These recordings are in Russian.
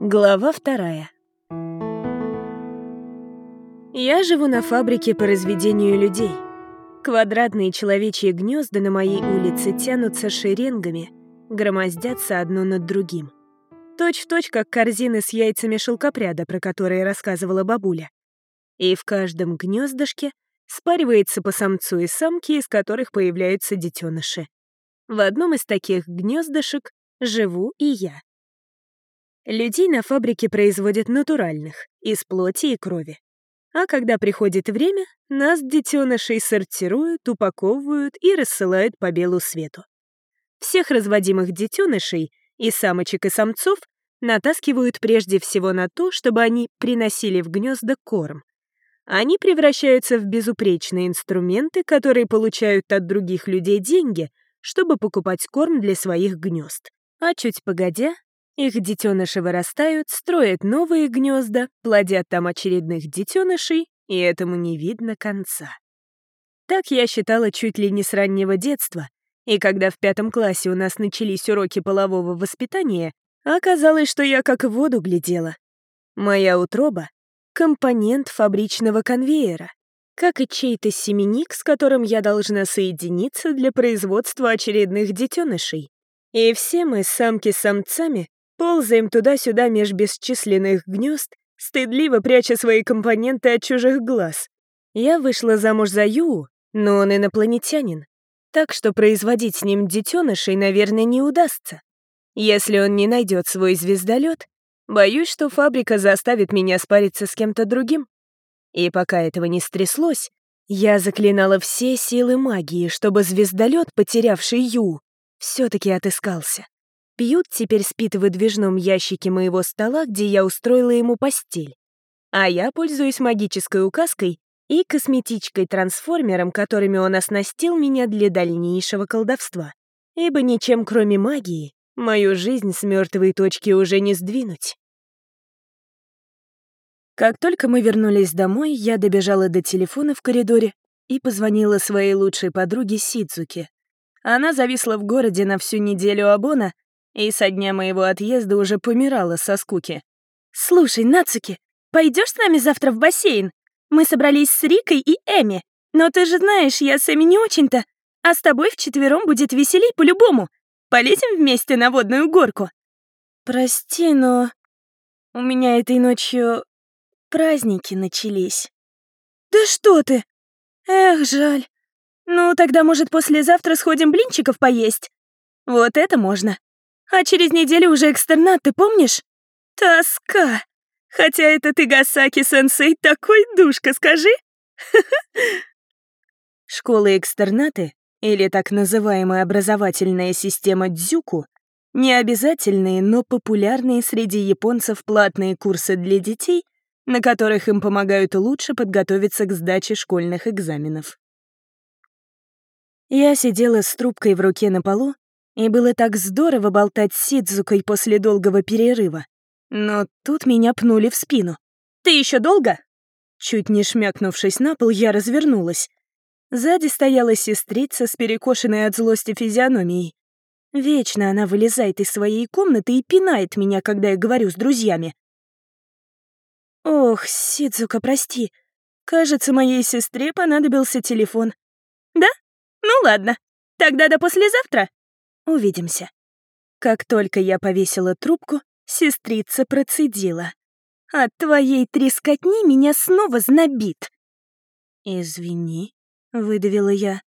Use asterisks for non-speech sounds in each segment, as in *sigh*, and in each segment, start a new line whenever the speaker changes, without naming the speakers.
Глава вторая. Я живу на фабрике по разведению людей. Квадратные человечьи гнезда на моей улице тянутся шеренгами, громоздятся одно над другим. Точь в точь, как корзины с яйцами шелкопряда, про которые рассказывала бабуля. И в каждом гнездышке спаривается по самцу и самке, из которых появляются детеныши. В одном из таких гнездышек живу и я. Людей на фабрике производят натуральных, из плоти и крови. А когда приходит время, нас, детенышей, сортируют, упаковывают и рассылают по белу свету. Всех разводимых детенышей, и самочек, и самцов, натаскивают прежде всего на то, чтобы они приносили в гнезда корм. Они превращаются в безупречные инструменты, которые получают от других людей деньги, чтобы покупать корм для своих гнезд. А чуть погодя, их детеныши вырастают, строят новые гнезда, плодят там очередных детенышей, и этому не видно конца. Так я считала чуть ли не с раннего детства, и когда в пятом классе у нас начались уроки полового воспитания, оказалось, что я как в воду глядела. Моя утроба — компонент фабричного конвейера, как и чей-то семенник, с которым я должна соединиться для производства очередных детенышей. И все мы, самки с самцами, Ползаем туда-сюда меж бесчисленных гнезд, стыдливо пряча свои компоненты от чужих глаз. Я вышла замуж за Ю, но он инопланетянин, так что производить с ним детенышей, наверное, не удастся. Если он не найдет свой звездолет, боюсь, что фабрика заставит меня спариться с кем-то другим. И пока этого не стряслось, я заклинала все силы магии, чтобы звездолет, потерявший Ю, все-таки отыскался. Пьют теперь спит в выдвижном ящике моего стола, где я устроила ему постель. А я пользуюсь магической указкой и косметичкой-трансформером, которыми он оснастил меня для дальнейшего колдовства. Ибо ничем, кроме магии, мою жизнь с мертвой точки уже не сдвинуть. Как только мы вернулись домой, я добежала до телефона в коридоре и позвонила своей лучшей подруге Сидзуке. Она зависла в городе на всю неделю Абона и со дня моего отъезда уже помирала со скуки. «Слушай, Нацуки, пойдешь с нами завтра в бассейн? Мы собрались с Рикой и Эми, но ты же знаешь, я с Эми не очень-то, а с тобой вчетвером будет веселей по-любому. Полетим вместе на водную горку?» «Прости, но у меня этой ночью праздники начались». «Да что ты! Эх, жаль. Ну, тогда, может, послезавтра сходим блинчиков поесть? Вот это можно. А через неделю уже экстернат, ты помнишь? Тоска. Хотя это ты, Гасаки-сенсей, такой душка, скажи. *laughs* Школы-экстернаты, или так называемая образовательная система Дзюку, не обязательные, но популярные среди японцев платные курсы для детей, на которых им помогают лучше подготовиться к сдаче школьных экзаменов. Я сидела с трубкой в руке на полу и было так здорово болтать с Сидзукой после долгого перерыва. Но тут меня пнули в спину. «Ты еще долго?» Чуть не шмякнувшись на пол, я развернулась. Сзади стояла сестрица с перекошенной от злости физиономией. Вечно она вылезает из своей комнаты и пинает меня, когда я говорю с друзьями. «Ох, Сидзука, прости. Кажется, моей сестре понадобился телефон». «Да? Ну ладно. Тогда до послезавтра». Увидимся». Как только я повесила трубку, сестрица процедила. «От твоей трескотни меня снова знобит». «Извини», — выдавила я.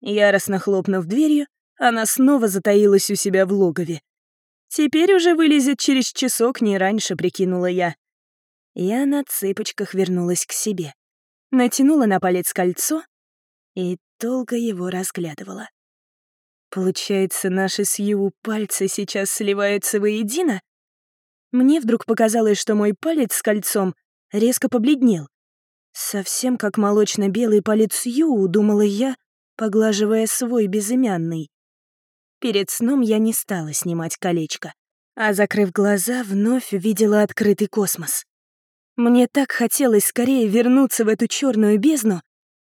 Яростно хлопнув дверью, она снова затаилась у себя в логове. «Теперь уже вылезет через часок, не раньше», — прикинула я. Я на цыпочках вернулась к себе. Натянула на палец кольцо и долго его разглядывала. Получается, наши с Ю пальцы сейчас сливаются воедино? Мне вдруг показалось, что мой палец с кольцом резко побледнел. Совсем как молочно-белый палец Ю, думала я, поглаживая свой безымянный. Перед сном я не стала снимать колечко, а, закрыв глаза, вновь увидела открытый космос. Мне так хотелось скорее вернуться в эту черную бездну.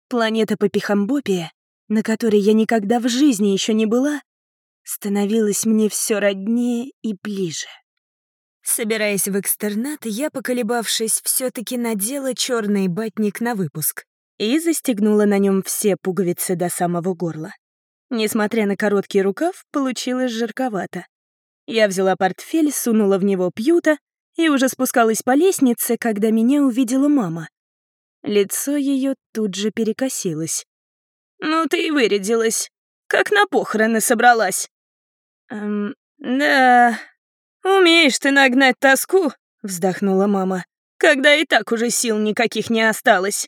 Планета Попихамбопия на которой я никогда в жизни еще не была, становилась мне все роднее и ближе. Собираясь в экстернат, я, поколебавшись, все таки надела черный батник на выпуск и застегнула на нем все пуговицы до самого горла. Несмотря на короткий рукав, получилось жарковато. Я взяла портфель, сунула в него пьюта и уже спускалась по лестнице, когда меня увидела мама. Лицо ее тут же перекосилось. «Ну ты и вырядилась. Как на похороны собралась». «Эм, да, умеешь ты нагнать тоску», — вздохнула мама, «когда и так уже сил никаких не осталось».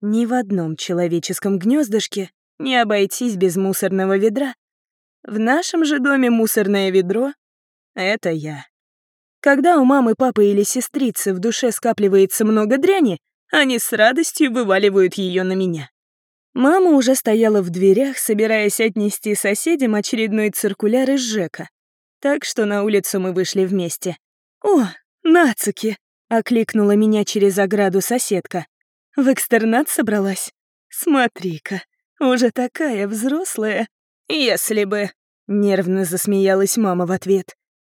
Ни в одном человеческом гнездышке не обойтись без мусорного ведра. В нашем же доме мусорное ведро — это я. Когда у мамы, папы или сестрицы в душе скапливается много дряни, они с радостью вываливают ее на меня. Мама уже стояла в дверях, собираясь отнести соседям очередной циркуляр из ЖЭКа. Так что на улицу мы вышли вместе. «О, Нацуки!» — окликнула меня через ограду соседка. «В экстернат собралась? Смотри-ка, уже такая взрослая». «Если бы...» — нервно засмеялась мама в ответ.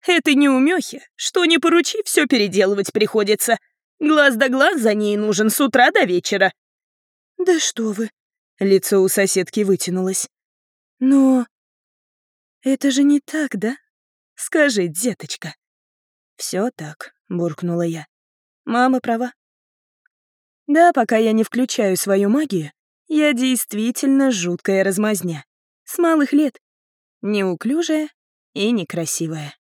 «Это не умехи. Что не поручи, все переделывать приходится. Глаз да глаз за ней нужен с утра до вечера». «Да что вы, Лицо у соседки вытянулось. «Но это же не так, да? Скажи, деточка». Все так», — буркнула я. «Мама права». Да, пока я не включаю свою магию, я действительно жуткая размазня. С малых лет. Неуклюжая и некрасивая.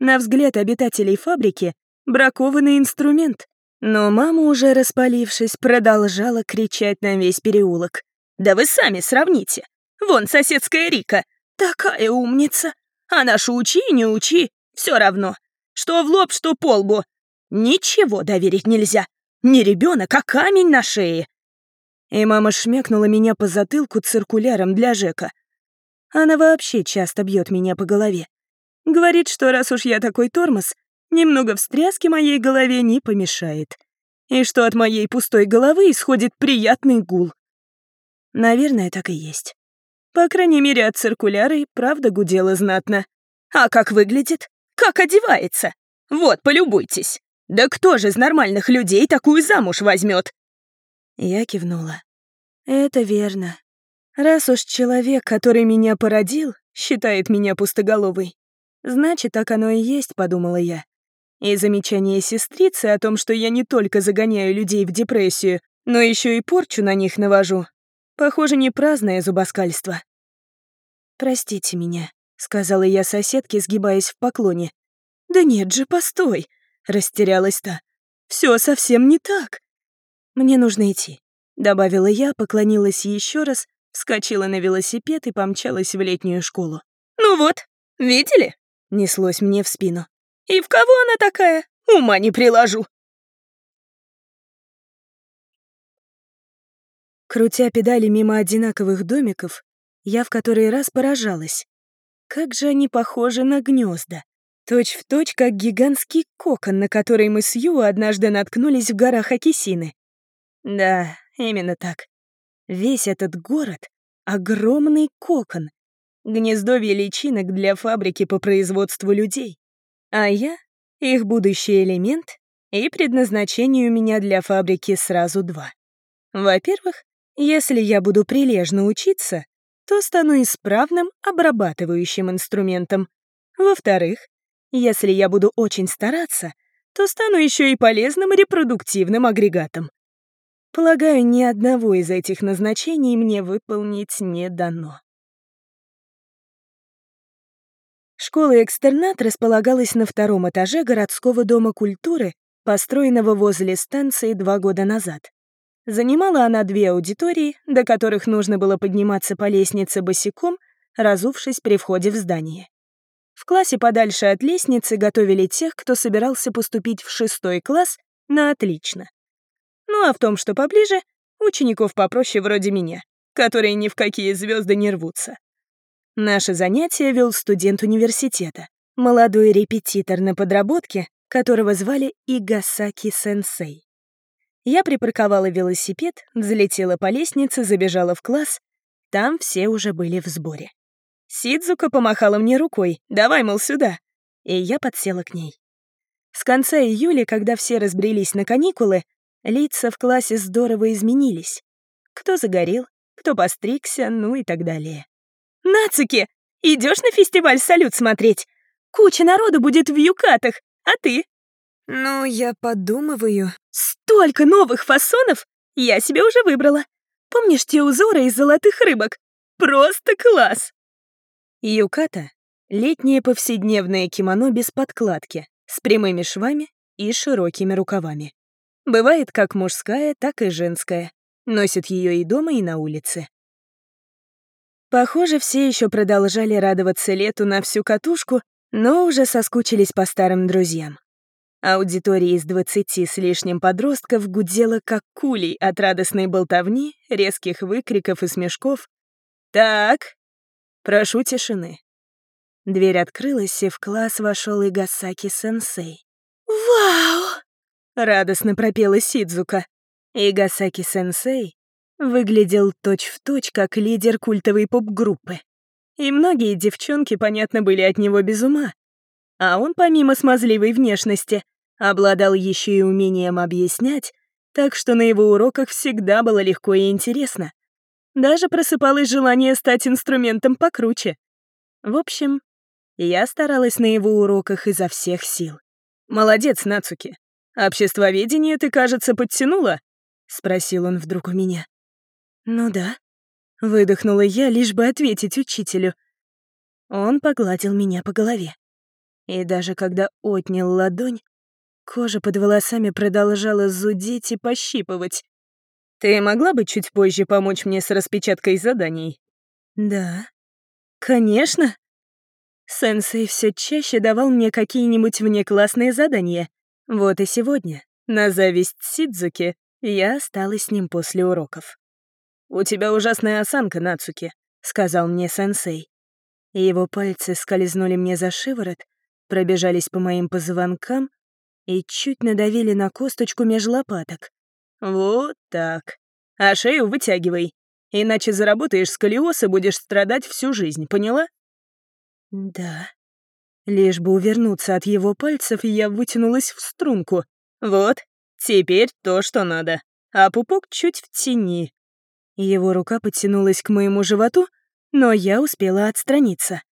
На взгляд обитателей фабрики — бракованный инструмент. Но мама, уже распалившись, продолжала кричать на весь переулок. Да вы сами сравните. Вон соседская Рика. Такая умница. А нашу учи и не учи. Все равно. Что в лоб, что по лбу. Ничего доверить нельзя. Не ребенок, а камень на шее. И мама шмякнула меня по затылку циркуляром для Жека. Она вообще часто бьет меня по голове. Говорит, что раз уж я такой тормоз, немного встряски моей голове не помешает. И что от моей пустой головы исходит приятный гул. Наверное, так и есть. По крайней мере, от циркуляра и правда гудела знатно. А как выглядит? Как одевается? Вот, полюбуйтесь. Да кто же из нормальных людей такую замуж возьмет? Я кивнула. Это верно. Раз уж человек, который меня породил, считает меня пустоголовой, значит, так оно и есть, подумала я. И замечание сестрицы о том, что я не только загоняю людей в депрессию, но еще и порчу на них навожу, Похоже, не праздное зубоскальство. «Простите меня», — сказала я соседке, сгибаясь в поклоне. «Да нет же, постой!» — растерялась та. Все совсем не так!» «Мне нужно идти», — добавила я, поклонилась еще раз, вскочила на велосипед и помчалась в летнюю школу. «Ну вот, видели?» — неслось мне в спину. «И в кого она такая? Ума не приложу!» Крутя педали мимо одинаковых домиков, я в который раз поражалась. Как же они похожи на гнезда. Точь в точь, как гигантский кокон, на который мы с Ю однажды наткнулись в горах Акисины. Да, именно так. Весь этот город — огромный кокон. Гнездовье личинок для фабрики по производству людей. А я — их будущий элемент, и предназначение у меня для фабрики сразу два. Во-первых, если я буду прилежно учиться, то стану исправным обрабатывающим инструментом. Во-вторых, если я буду очень стараться, то стану еще и полезным репродуктивным агрегатом. Полагаю, ни одного из этих назначений мне выполнить не дано. Школа-экстернат располагалась на втором этаже городского дома культуры, построенного возле станции два года назад. Занимала она две аудитории, до которых нужно было подниматься по лестнице босиком, разувшись при входе в здание. В классе подальше от лестницы готовили тех, кто собирался поступить в шестой класс на отлично. Ну а в том, что поближе, учеников попроще вроде меня, которые ни в какие звезды не рвутся. Наше занятие вел студент университета, молодой репетитор на подработке, которого звали Игасаки-сенсей. Я припарковала велосипед, взлетела по лестнице, забежала в класс Там все уже были в сборе. Сидзука помахала мне рукой, давай, мол, сюда. И я подсела к ней. С конца июля, когда все разбрелись на каникулы, лица в классе здорово изменились. Кто загорел, кто постригся, ну и так далее. «Нацуки, идешь на фестиваль «Салют» смотреть? Куча народу будет в юкатах, а ты?» «Ну, я подумываю». «Столько новых фасонов! Я себе уже выбрала. Помнишь те узоры из золотых рыбок? Просто класс!» Юката — летнее повседневное кимоно без подкладки, с прямыми швами и широкими рукавами. Бывает как мужская, так и женская. Носят ее и дома, и на улице. Похоже, все еще продолжали радоваться лету на всю катушку, но уже соскучились по старым друзьям. Аудитория из двадцати с лишним подростков гудела как кулей от радостной болтовни, резких выкриков и смешков. «Так, прошу тишины». Дверь открылась, и в класс вошел Игасаки-сенсей. «Вау!» — радостно пропела Сидзука. Игасаки-сенсей выглядел точь-в-точь точь как лидер культовой поп-группы. И многие девчонки, понятно, были от него без ума. А он, помимо смазливой внешности, обладал еще и умением объяснять, так что на его уроках всегда было легко и интересно. Даже просыпалось желание стать инструментом покруче. В общем, я старалась на его уроках изо всех сил. «Молодец, Нацуки. Обществоведение ты, кажется, подтянула?» — спросил он вдруг у меня. «Ну да», — выдохнула я, лишь бы ответить учителю. Он погладил меня по голове. И даже когда отнял ладонь, кожа под волосами продолжала зудеть и пощипывать. «Ты могла бы чуть позже помочь мне с распечаткой заданий?» «Да». «Конечно». Сенсей все чаще давал мне какие-нибудь внеклассные задания. Вот и сегодня, на зависть Сидзуки, я осталась с ним после уроков. «У тебя ужасная осанка, Нацуки», — сказал мне сенсей. И его пальцы скользнули мне за шиворот, пробежались по моим позвонкам и чуть надавили на косточку меж лопаток. Вот так. А шею вытягивай, иначе заработаешь сколиоз и будешь страдать всю жизнь, поняла? Да. Лишь бы увернуться от его пальцев, я вытянулась в струнку. Вот, теперь то, что надо. А пупок чуть в тени. Его рука потянулась к моему животу, но я успела отстраниться.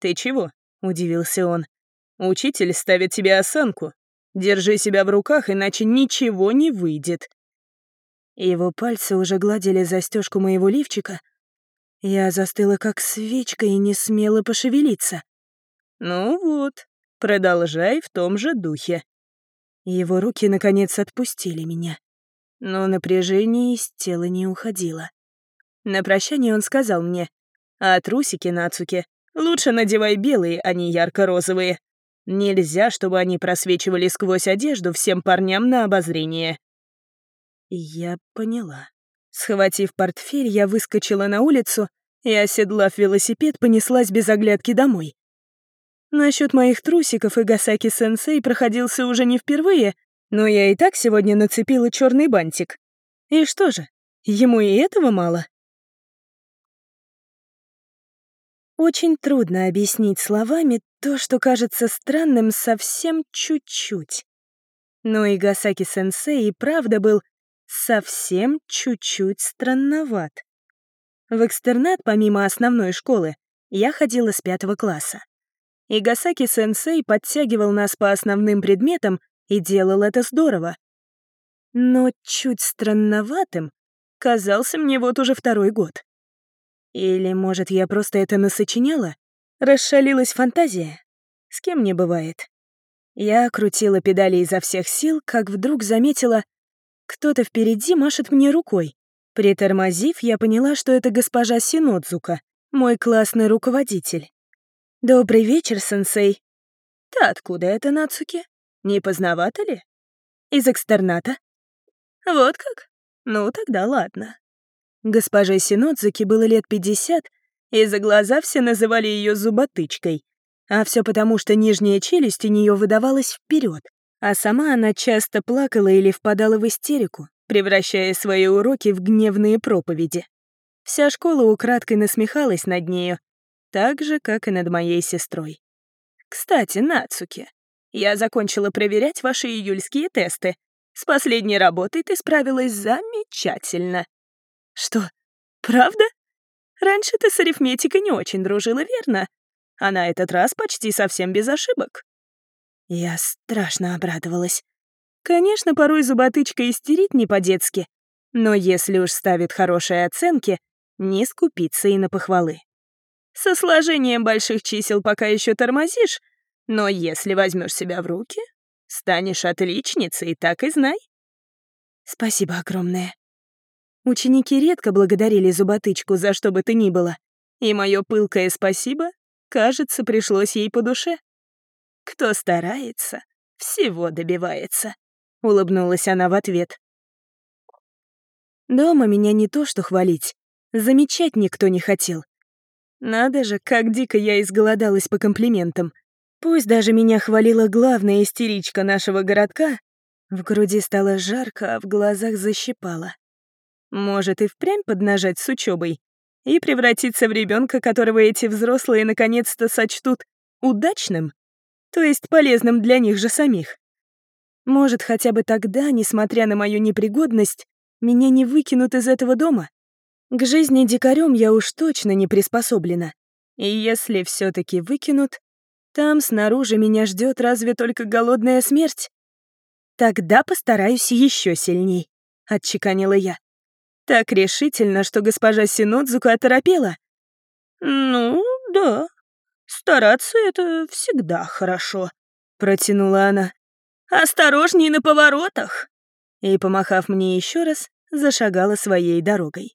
«Ты чего?» — удивился он. Учитель ставит тебе осанку. Держи себя в руках, иначе ничего не выйдет. Его пальцы уже гладили застежку моего лифчика. Я застыла как свечка и не смела пошевелиться. Ну вот, продолжай в том же духе. Его руки, наконец, отпустили меня. Но напряжение из тела не уходило. На прощание он сказал мне, «А трусики, Нацуки, лучше надевай белые, а не ярко-розовые. Нельзя, чтобы они просвечивали сквозь одежду всем парням на обозрение. Я поняла. Схватив портфель, я выскочила на улицу и, оседлав велосипед, понеслась без оглядки домой. Насчет моих трусиков и Гасаки-сенсей проходился уже не впервые, но я и так сегодня нацепила черный бантик. И что же, ему и этого мало? Очень трудно объяснить словами то, что кажется странным совсем чуть-чуть. Но и Гасаки-сенсей и правда был совсем чуть-чуть странноват. В экстернат, помимо основной школы, я ходила с пятого класса. И Гасаки-сенсей подтягивал нас по основным предметам и делал это здорово. Но чуть странноватым казался мне вот уже второй год. Или, может, я просто это насочиняла? Расшалилась фантазия? С кем не бывает. Я крутила педали изо всех сил, как вдруг заметила, кто-то впереди машет мне рукой. Притормозив, я поняла, что это госпожа Синодзука, мой классный руководитель. «Добрый вечер, сенсей». «Ты откуда это, Нацуки? Не поздновато ли?» «Из экстерната». «Вот как? Ну, тогда ладно». Госпоже Синодзуки было лет 50, и за глаза все называли ее зуботычкой. А все потому, что нижняя челюсть у нее выдавалась вперед, а сама она часто плакала или впадала в истерику, превращая свои уроки в гневные проповеди. Вся школа украдкой насмехалась над нею, так же, как и над моей сестрой. «Кстати, Нацуки, я закончила проверять ваши июльские тесты. С последней работой ты справилась замечательно». «Что, правда? Раньше ты с арифметикой не очень дружила, верно? А на этот раз почти совсем без ошибок». Я страшно обрадовалась. Конечно, порой зуботычка истерит не по-детски, но если уж ставит хорошие оценки, не скупиться и на похвалы. Со сложением больших чисел пока еще тормозишь, но если возьмешь себя в руки, станешь отличницей, так и знай. Спасибо огромное. Ученики редко благодарили зуботычку за что бы то ни было, и мое пылкое спасибо, кажется, пришлось ей по душе. Кто старается, всего добивается. Улыбнулась она в ответ. Дома меня не то что хвалить, замечать никто не хотел. Надо же, как дико я изголодалась по комплиментам. Пусть даже меня хвалила главная истеричка нашего городка, в груди стало жарко, а в глазах защипало. Может и впрямь поднажать с учебой и превратиться в ребенка, которого эти взрослые наконец-то сочтут удачным, то есть полезным для них же самих. Может, хотя бы тогда, несмотря на мою непригодность, меня не выкинут из этого дома? К жизни дикарем я уж точно не приспособлена. И если все таки выкинут, там снаружи меня ждет разве только голодная смерть. Тогда постараюсь еще сильней, отчеканила я. Так решительно, что госпожа Синодзука оторопела. Ну, да, стараться это всегда хорошо, протянула она. «Осторожней на поворотах!» И, помахав мне еще раз, зашагала своей дорогой.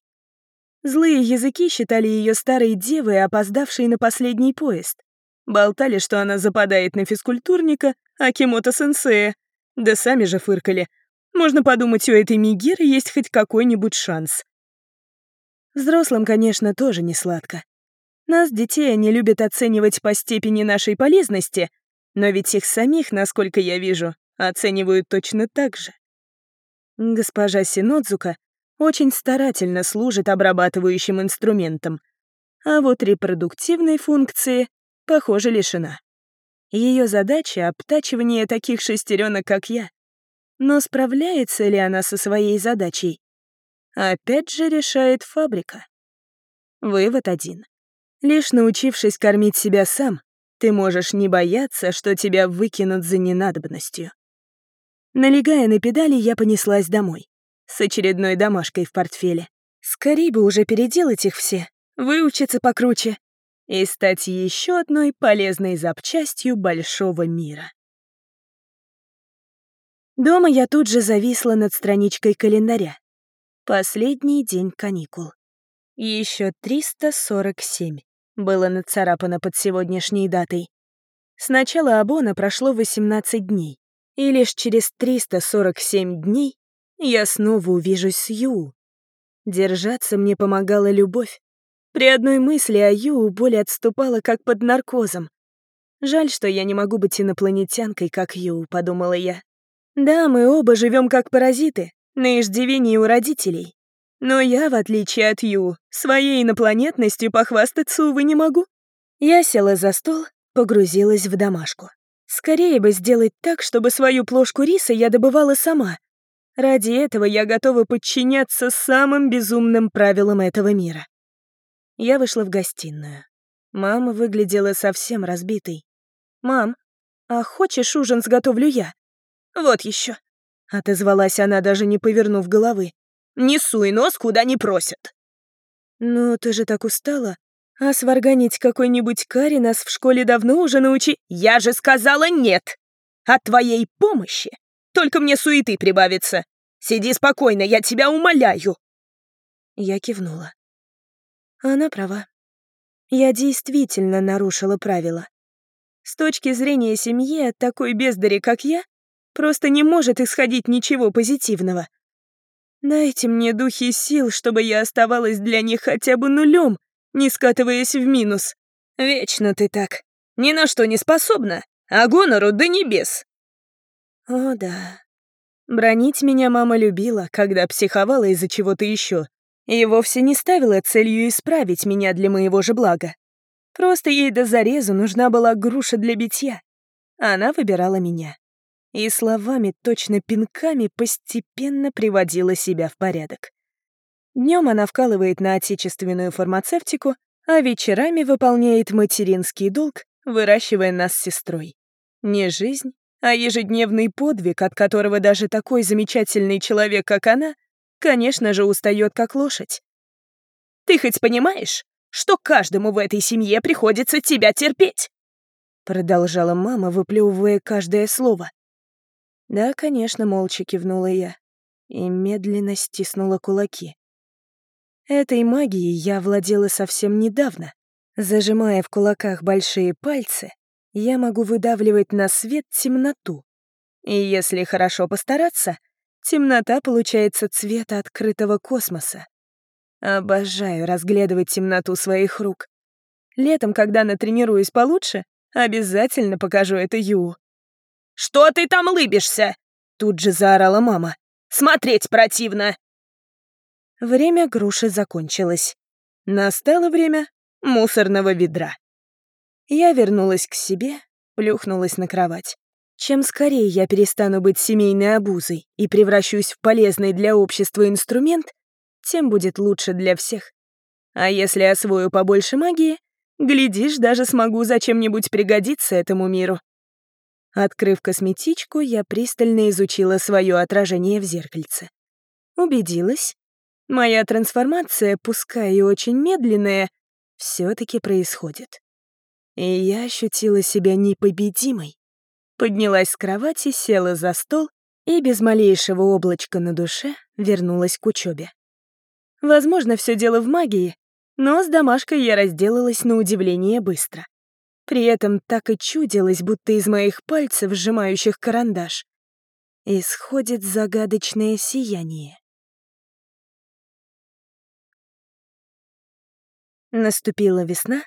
Злые языки считали ее старой девой, опоздавшей на последний поезд. Болтали, что она западает на физкультурника, а Кимото-сенсея. Да сами же фыркали. Можно подумать, у этой Мигеры есть хоть какой-нибудь шанс. Взрослым, конечно, тоже не сладко. Нас, детей, они любят оценивать по степени нашей полезности, но ведь их самих, насколько я вижу, оценивают точно так же. Госпожа Синодзука очень старательно служит обрабатывающим инструментом, а вот репродуктивной функции, похоже, лишена. Ее задача — обтачивание таких шестеренок, как я. Но справляется ли она со своей задачей? Опять же решает фабрика. Вывод один. Лишь научившись кормить себя сам, ты можешь не бояться, что тебя выкинут за ненадобностью. Налегая на педали, я понеслась домой. С очередной домашкой в портфеле. Скорей бы уже переделать их все, выучиться покруче и стать еще одной полезной запчастью большого мира. Дома я тут же зависла над страничкой календаря. Последний день каникул. Еще 347 было нацарапано под сегодняшней датой. С начала Абона прошло 18 дней. И лишь через 347 дней я снова увижусь с Ю. Держаться мне помогала любовь. При одной мысли о Ю боль отступала как под наркозом. Жаль, что я не могу быть инопланетянкой, как Ю, подумала я. Да, мы оба живем как паразиты, на иждивении у родителей. Но я, в отличие от Ю, своей инопланетностью похвастаться, увы, не могу. Я села за стол, погрузилась в домашку. Скорее бы сделать так, чтобы свою плошку риса я добывала сама. Ради этого я готова подчиняться самым безумным правилам этого мира. Я вышла в гостиную. Мама выглядела совсем разбитой. «Мам, а хочешь ужин сготовлю я?» «Вот еще», — отозвалась она, даже не повернув головы. «Не суй нос, куда не просят». «Ну, ты же так устала. А сварганить какой-нибудь карри нас в школе давно уже научи... Я же сказала нет! От твоей помощи только мне суеты прибавится. Сиди спокойно, я тебя умоляю. Я кивнула. Она права. Я действительно нарушила правила. С точки зрения семьи от такой бездари, как я, просто не может исходить ничего позитивного. Дайте мне духи сил, чтобы я оставалась для них хотя бы нулем, не скатываясь в минус. Вечно ты так. Ни на что не способна, а гонору до небес. О да. Бронить меня мама любила, когда психовала из-за чего-то еще. И вовсе не ставила целью исправить меня для моего же блага. Просто ей до зарезу нужна была груша для битья. Она выбирала меня. И словами, точно пинками, постепенно приводила себя в порядок. Днем она вкалывает на отечественную фармацевтику, а вечерами выполняет материнский долг, выращивая нас с сестрой. Не жизнь, а ежедневный подвиг, от которого даже такой замечательный человек, как она, конечно же, устает как лошадь. «Ты хоть понимаешь, что каждому в этой семье приходится тебя терпеть?» Продолжала мама, выплевывая каждое слово. Да, конечно, молча кивнула я и медленно стиснула кулаки. Этой магией я владела совсем недавно. Зажимая в кулаках большие пальцы, я могу выдавливать на свет темноту. И если хорошо постараться, темнота получается цвета открытого космоса. Обожаю разглядывать темноту своих рук. Летом, когда натренируюсь получше, обязательно покажу это Ю. «Что ты там лыбишься?» Тут же заорала мама. «Смотреть противно!» Время груши закончилось. Настало время мусорного ведра. Я вернулась к себе, плюхнулась на кровать. Чем скорее я перестану быть семейной обузой и превращусь в полезный для общества инструмент, тем будет лучше для всех. А если освою побольше магии, глядишь, даже смогу зачем-нибудь пригодиться этому миру. Открыв косметичку, я пристально изучила свое отражение в зеркальце. Убедилась. Моя трансформация, пускай и очень медленная, все таки происходит. И я ощутила себя непобедимой. Поднялась с кровати, села за стол и без малейшего облачка на душе вернулась к учебе. Возможно, все дело в магии, но с домашкой я разделалась на удивление быстро. При этом так и чудилось, будто из моих пальцев, сжимающих карандаш, исходит загадочное сияние. Наступила весна,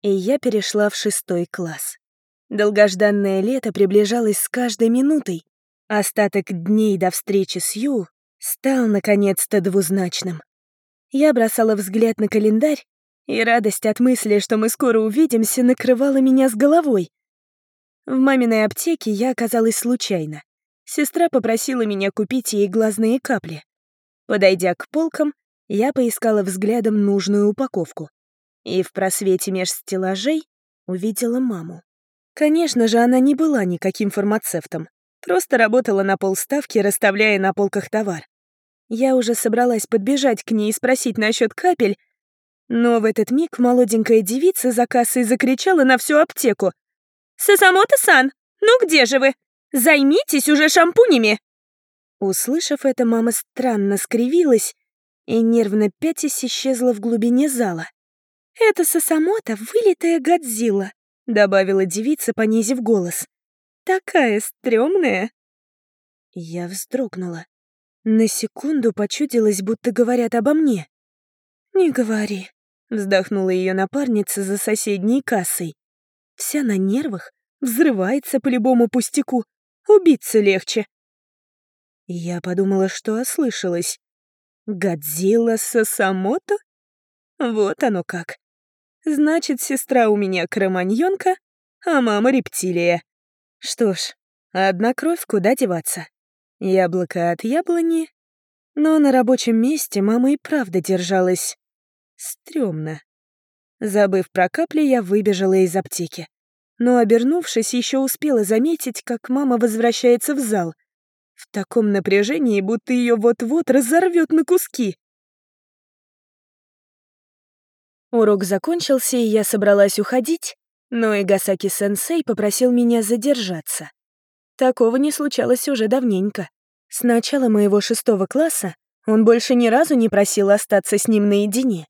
и я перешла в шестой класс. Долгожданное лето приближалось с каждой минутой. Остаток дней до встречи с Ю стал, наконец-то, двузначным. Я бросала взгляд на календарь, и радость от мысли, что мы скоро увидимся, накрывала меня с головой. В маминой аптеке я оказалась случайно. Сестра попросила меня купить ей глазные капли. Подойдя к полкам, я поискала взглядом нужную упаковку. И в просвете меж стеллажей увидела маму. Конечно же, она не была никаким фармацевтом, просто работала на полставки, расставляя на полках товар. Я уже собралась подбежать к ней и спросить насчет капель, но в этот миг молоденькая девица за кассой закричала на всю аптеку. «Сасамото-сан, ну где же вы? Займитесь уже шампунями!» Услышав это, мама странно скривилась и, нервно пятясь, исчезла в глубине зала. «Это Сасамото — вылитая Годзилла», — добавила девица, понизив голос. «Такая стрёмная». Я вздрогнула. На секунду почудилось, будто говорят обо мне. «Не говори», Вздохнула ее напарница за соседней кассой. Вся на нервах, взрывается по любому пустяку. Убиться легче. Я подумала, что ослышалась. Годзилла Сосамото? Вот оно как. Значит, сестра у меня кроманьонка, а мама рептилия. Что ж, одна кровь куда деваться. Яблоко от яблони. Но на рабочем месте мама и правда держалась Стрёмно. Забыв про капли, я выбежала из аптеки. Но, обернувшись, еще успела заметить, как мама возвращается в зал. В таком напряжении, будто ее вот-вот разорвет на куски. Урок закончился, и я собралась уходить, но Игасаки-сенсей попросил меня задержаться. Такого не случалось уже давненько. С начала моего шестого класса он больше ни разу не просил остаться с ним наедине.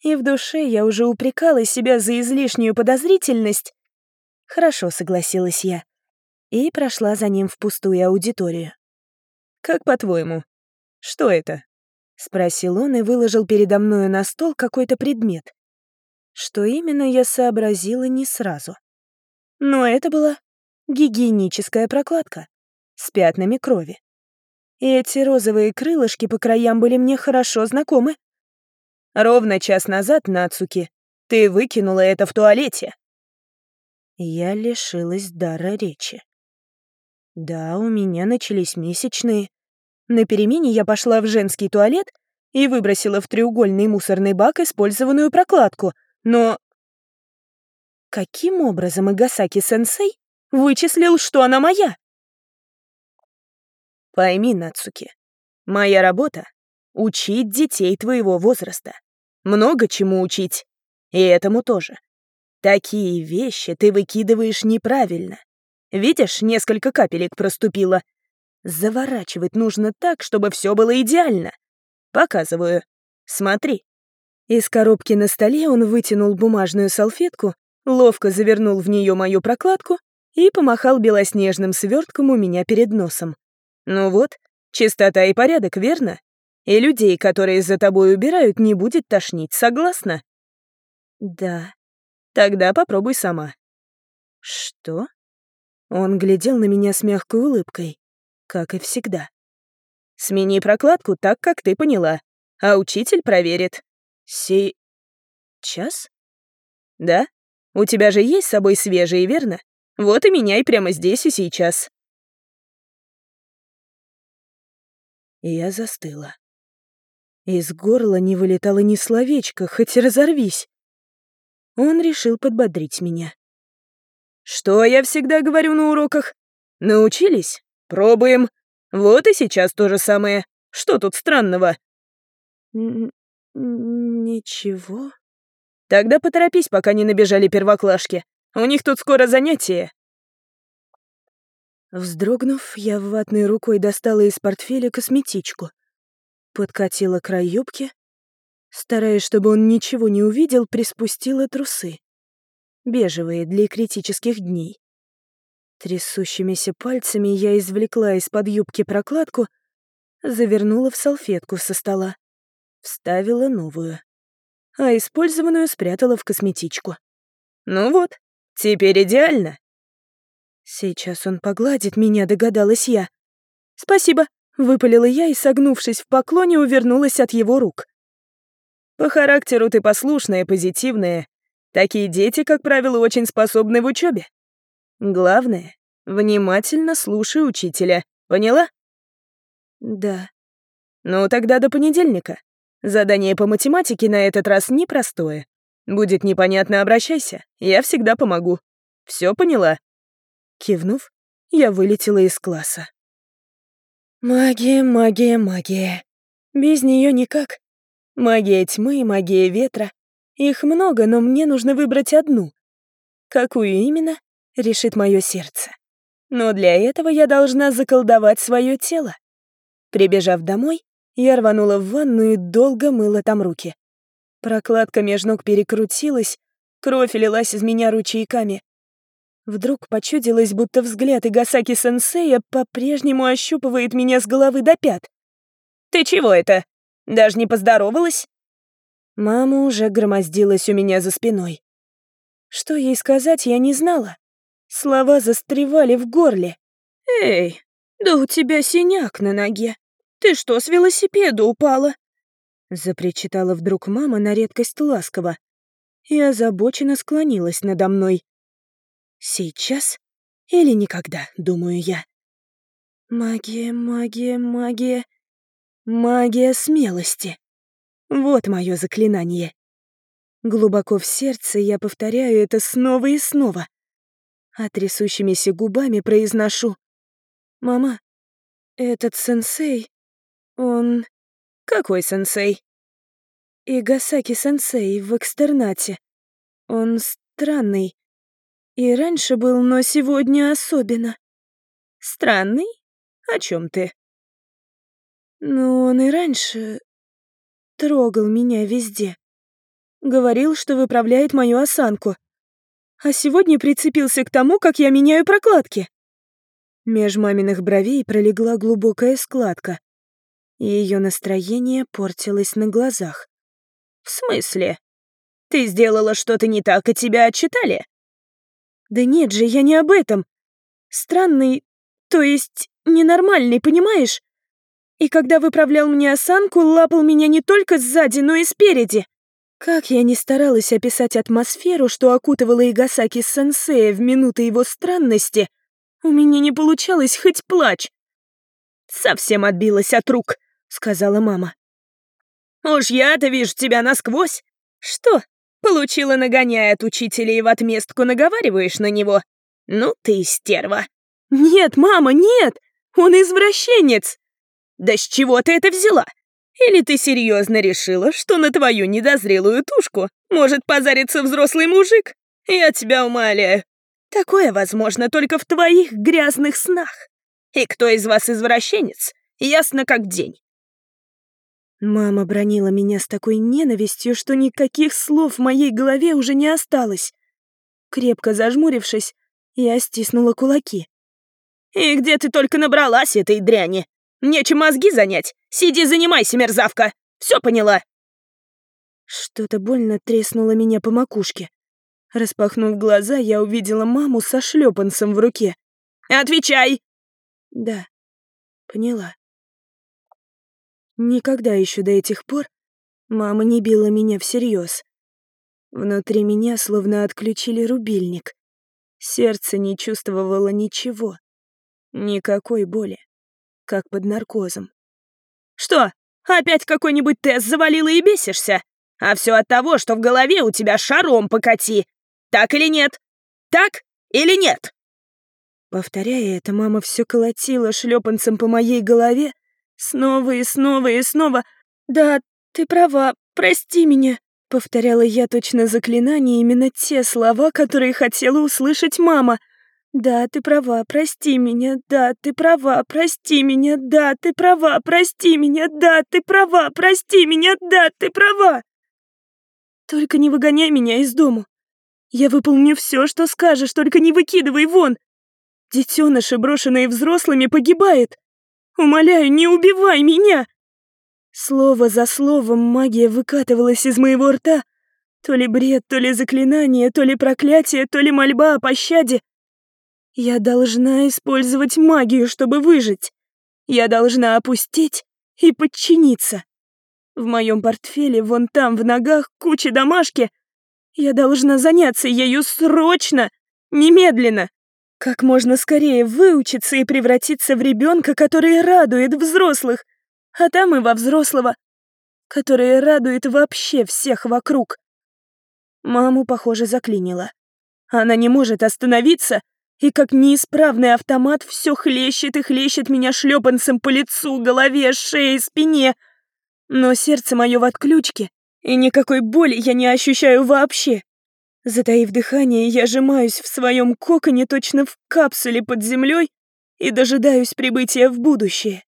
И в душе я уже упрекала себя за излишнюю подозрительность. Хорошо, согласилась я. И прошла за ним в пустую аудиторию. «Как по-твоему, что это?» — спросил он и выложил передо мною на стол какой-то предмет. Что именно, я сообразила не сразу. Но это была гигиеническая прокладка с пятнами крови. И эти розовые крылышки по краям были мне хорошо знакомы. Ровно час назад, Нацуки, ты выкинула это в туалете. Я лишилась дара речи. Да, у меня начались месячные. На перемене я пошла в женский туалет и выбросила в треугольный мусорный бак использованную прокладку, но... Каким образом Игасаки-сенсей вычислил, что она моя? Пойми, Нацуки, моя работа — учить детей твоего возраста. Много чему учить. И этому тоже. Такие вещи ты выкидываешь неправильно. Видишь, несколько капелек проступило. Заворачивать нужно так, чтобы все было идеально. Показываю. Смотри. Из коробки на столе он вытянул бумажную салфетку, ловко завернул в нее мою прокладку и помахал белоснежным свертком у меня перед носом. Ну вот, чистота и порядок, верно? И людей, которые за тобой убирают, не будет тошнить, согласна? Да. Тогда попробуй сама. Что? Он глядел на меня с мягкой улыбкой, как и всегда. Смени прокладку так, как ты поняла, а учитель проверит. Си... час? Да? У тебя же есть с собой свежие, верно? Вот и меняй прямо здесь и сейчас. Я застыла. Из горла не вылетало ни словечко, хоть разорвись. Он решил подбодрить меня. «Что я всегда говорю на уроках? Научились? Пробуем. Вот и сейчас то же самое. Что тут странного?» «Ничего». «Тогда поторопись, пока не набежали первоклашки. У них тут скоро занятие». Вздрогнув, я ватной рукой достала из портфеля косметичку подкатила край юбки, стараясь, чтобы он ничего не увидел, приспустила трусы. Бежевые для критических дней. Трясущимися пальцами я извлекла из-под юбки прокладку, завернула в салфетку со стола, вставила новую, а использованную спрятала в косметичку. «Ну вот, теперь идеально!» Сейчас он погладит меня, догадалась я. «Спасибо», Выпалила я и, согнувшись в поклоне, увернулась от его рук. «По характеру ты послушная, позитивная. Такие дети, как правило, очень способны в учебе. Главное, внимательно слушай учителя. Поняла?» «Да». «Ну, тогда до понедельника. Задание по математике на этот раз непростое. Будет непонятно, обращайся. Я всегда помогу. Все поняла?» Кивнув, я вылетела из класса. Магия, магия, магия. Без нее никак. Магия тьмы, магия ветра. Их много, но мне нужно выбрать одну. Какую именно, решит мое сердце. Но для этого я должна заколдовать свое тело. Прибежав домой, я рванула в ванну и долго мыла там руки. Прокладка меж ног перекрутилась, кровь лилась из меня ручейками. Вдруг почудилось, будто взгляд Игасаки-сенсея по-прежнему ощупывает меня с головы до пят. «Ты чего это? Даже не поздоровалась?» Мама уже громоздилась у меня за спиной. Что ей сказать, я не знала. Слова застревали в горле. «Эй, да у тебя синяк на ноге. Ты что, с велосипеда упала?» Запричитала вдруг мама на редкость ласково и озабоченно склонилась надо мной. Сейчас или никогда, думаю я. Магия, магия, магия. Магия смелости. Вот мое заклинание. Глубоко в сердце я повторяю это снова и снова. А трясущимися губами произношу. «Мама, этот сенсей, он...» «Какой сенсей?» «Игасаки-сенсей в экстернате. Он странный. И раньше был, но сегодня особенно. Странный? О чем ты? Ну, он и раньше трогал меня везде. Говорил, что выправляет мою осанку. А сегодня прицепился к тому, как я меняю прокладки. Меж маминых бровей пролегла глубокая складка, и ее настроение портилось на глазах. «В смысле? Ты сделала что-то не так, и тебя отчитали?» Да нет же, я не об этом. Странный, то есть ненормальный, понимаешь? И когда выправлял мне осанку, лапал меня не только сзади, но и спереди. Как я не старалась описать атмосферу, что окутывала Игасаки сенсея в минуты его странности, у меня не получалось хоть плачь. «Совсем отбилась от рук», — сказала мама. «Уж я-то вижу тебя насквозь. Что, получила нагоняя от учителя и в отместку наговариваешь на него? Ну ты стерва». «Нет, мама, нет! Он извращенец!» «Да с чего ты это взяла? Или ты серьезно решила, что на твою недозрелую тушку может позариться взрослый мужик? Я тебя умоляю. Такое возможно только в твоих грязных снах. И кто из вас извращенец, ясно как день. Мама бронила меня с такой ненавистью, что никаких слов в моей голове уже не осталось. Крепко зажмурившись, я стиснула кулаки. «И где ты только набралась этой дряни? Нечем мозги занять. Сиди, занимайся, мерзавка. Все поняла?» Что-то больно треснуло меня по макушке. Распахнув глаза, я увидела маму со шлепанцем в руке. «Отвечай!» «Да, поняла». Никогда еще до этих пор мама не била меня всерьез. Внутри меня словно отключили рубильник. Сердце не чувствовало ничего. Никакой боли как под наркозом. «Что, опять какой-нибудь тест завалила и бесишься? А все от того, что в голове у тебя шаром покати. Так или нет? Так или нет?» Повторяя это, мама все колотила шлепанцем по моей голове, снова и снова и снова. «Да, ты права, прости меня», — повторяла я точно заклинание именно те слова, которые хотела услышать мама. «Да, ты права, прости меня, да, ты права, прости меня, да, ты права, прости меня, да, ты права, прости меня, да, ты права!» «Только не выгоняй меня из дому. Я выполню все, что скажешь, только не выкидывай вон. Детеныши, брошенные взрослыми, погибает. Умоляю, не убивай меня!» Слово за словом магия выкатывалась из моего рта. То ли бред, то ли заклинание, то ли проклятие, то ли мольба о пощаде. Я должна использовать магию, чтобы выжить. Я должна опустить и подчиниться. В моем портфеле, вон там, в ногах, куча домашки. Я должна заняться ею срочно, немедленно. Как можно скорее выучиться и превратиться в ребенка, который радует взрослых, а там и во взрослого, который радует вообще всех вокруг. Маму, похоже, заклинило. Она не может остановиться и как неисправный автомат все хлещет и хлещет меня шлепанцем по лицу, голове, шее, спине. Но сердце мое в отключке, и никакой боли я не ощущаю вообще. Затаив дыхание, я сжимаюсь в своем коконе точно в капсуле под землей и дожидаюсь прибытия в будущее.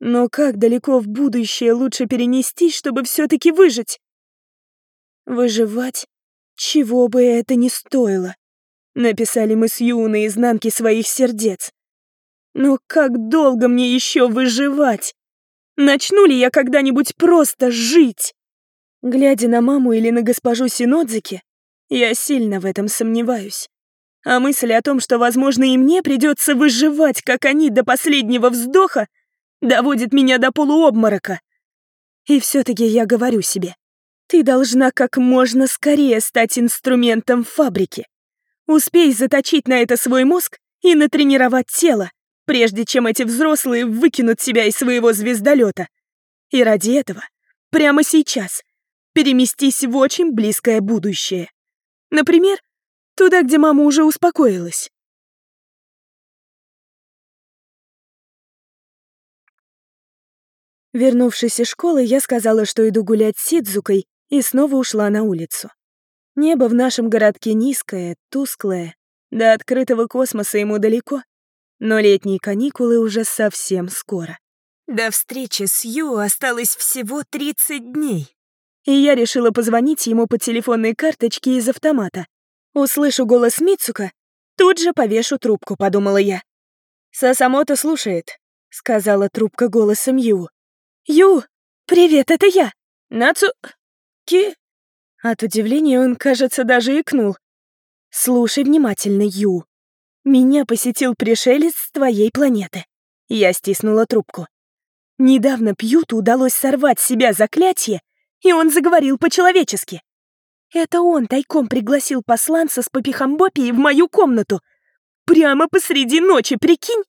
Но как далеко в будущее лучше перенестись, чтобы все-таки выжить? Выживать, чего бы это ни стоило. Написали мы с Ю на изнанке своих сердец. Но как долго мне еще выживать? Начну ли я когда-нибудь просто жить? Глядя на маму или на госпожу Синодзики, я сильно в этом сомневаюсь. А мысль о том, что, возможно, и мне придется выживать, как они, до последнего вздоха, доводит меня до полуобморока. И все-таки я говорю себе, ты должна как можно скорее стать инструментом фабрики. Успей заточить на это свой мозг и натренировать тело, прежде чем эти взрослые выкинут себя из своего звездолета. И ради этого, прямо сейчас, переместись в очень близкое будущее. Например, туда, где мама уже успокоилась. Вернувшись из школы, я сказала, что иду гулять с Сидзукой, и снова ушла на улицу. Небо в нашем городке низкое, тусклое, до открытого космоса ему далеко, но летние каникулы уже совсем скоро. До встречи с Ю осталось всего 30 дней. И я решила позвонить ему по телефонной карточке из автомата. Услышу голос Мицука, тут же повешу трубку, подумала я. «Сасамото слушает», — сказала трубка голосом Ю. «Ю, привет, это я!» «Нацу... Ки... От удивления он, кажется, даже икнул. «Слушай внимательно, Ю. Меня посетил пришелец с твоей планеты». Я стиснула трубку. Недавно Пьюту удалось сорвать с себя заклятие, и он заговорил по-человечески. Это он тайком пригласил посланца с Попихамбопией в мою комнату. Прямо посреди ночи, прикинь?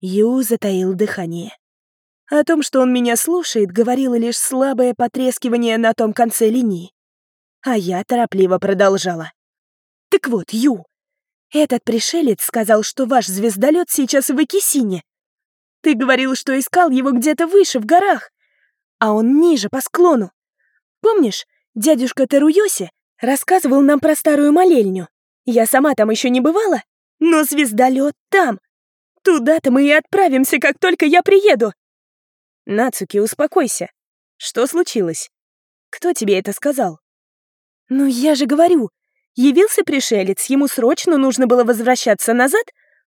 Ю затаил дыхание. О том, что он меня слушает, говорило лишь слабое потрескивание на том конце линии. А я торопливо продолжала. «Так вот, Ю, этот пришелец сказал, что ваш звездолет сейчас в Экисине. Ты говорил, что искал его где-то выше, в горах, а он ниже, по склону. Помнишь, дядюшка Теруйоси рассказывал нам про старую молельню? Я сама там еще не бывала, но звездолет там. Туда-то мы и отправимся, как только я приеду. Нацуки, успокойся. Что случилось? Кто тебе это сказал? Ну, я же говорю, явился пришелец, ему срочно нужно было возвращаться назад,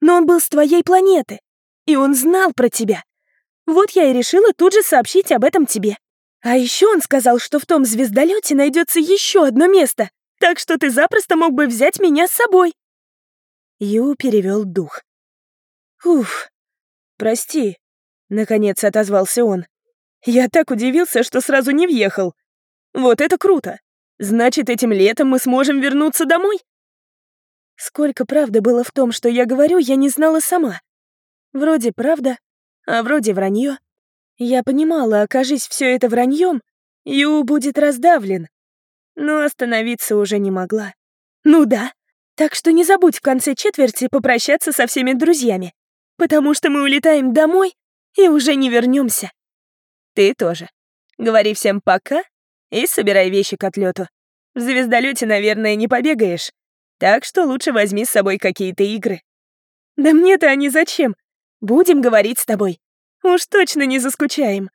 но он был с твоей планеты. И он знал про тебя. Вот я и решила тут же сообщить об этом тебе. А еще он сказал, что в том звездолете найдется еще одно место, так что ты запросто мог бы взять меня с собой. Ю перевел дух. Уф, прости, наконец отозвался он. Я так удивился, что сразу не въехал. Вот это круто. Значит, этим летом мы сможем вернуться домой? Сколько правды было в том, что я говорю, я не знала сама. Вроде правда, а вроде вранье. Я понимала, окажись все это враньем, Ю будет раздавлен. Но остановиться уже не могла. Ну да. Так что не забудь в конце четверти попрощаться со всеми друзьями, потому что мы улетаем домой и уже не вернемся. Ты тоже. Говори всем пока и собирай вещи к отлету. В звездолете, наверное, не побегаешь, так что лучше возьми с собой какие-то игры. Да мне-то они зачем? Будем говорить с тобой. Уж точно не заскучаем».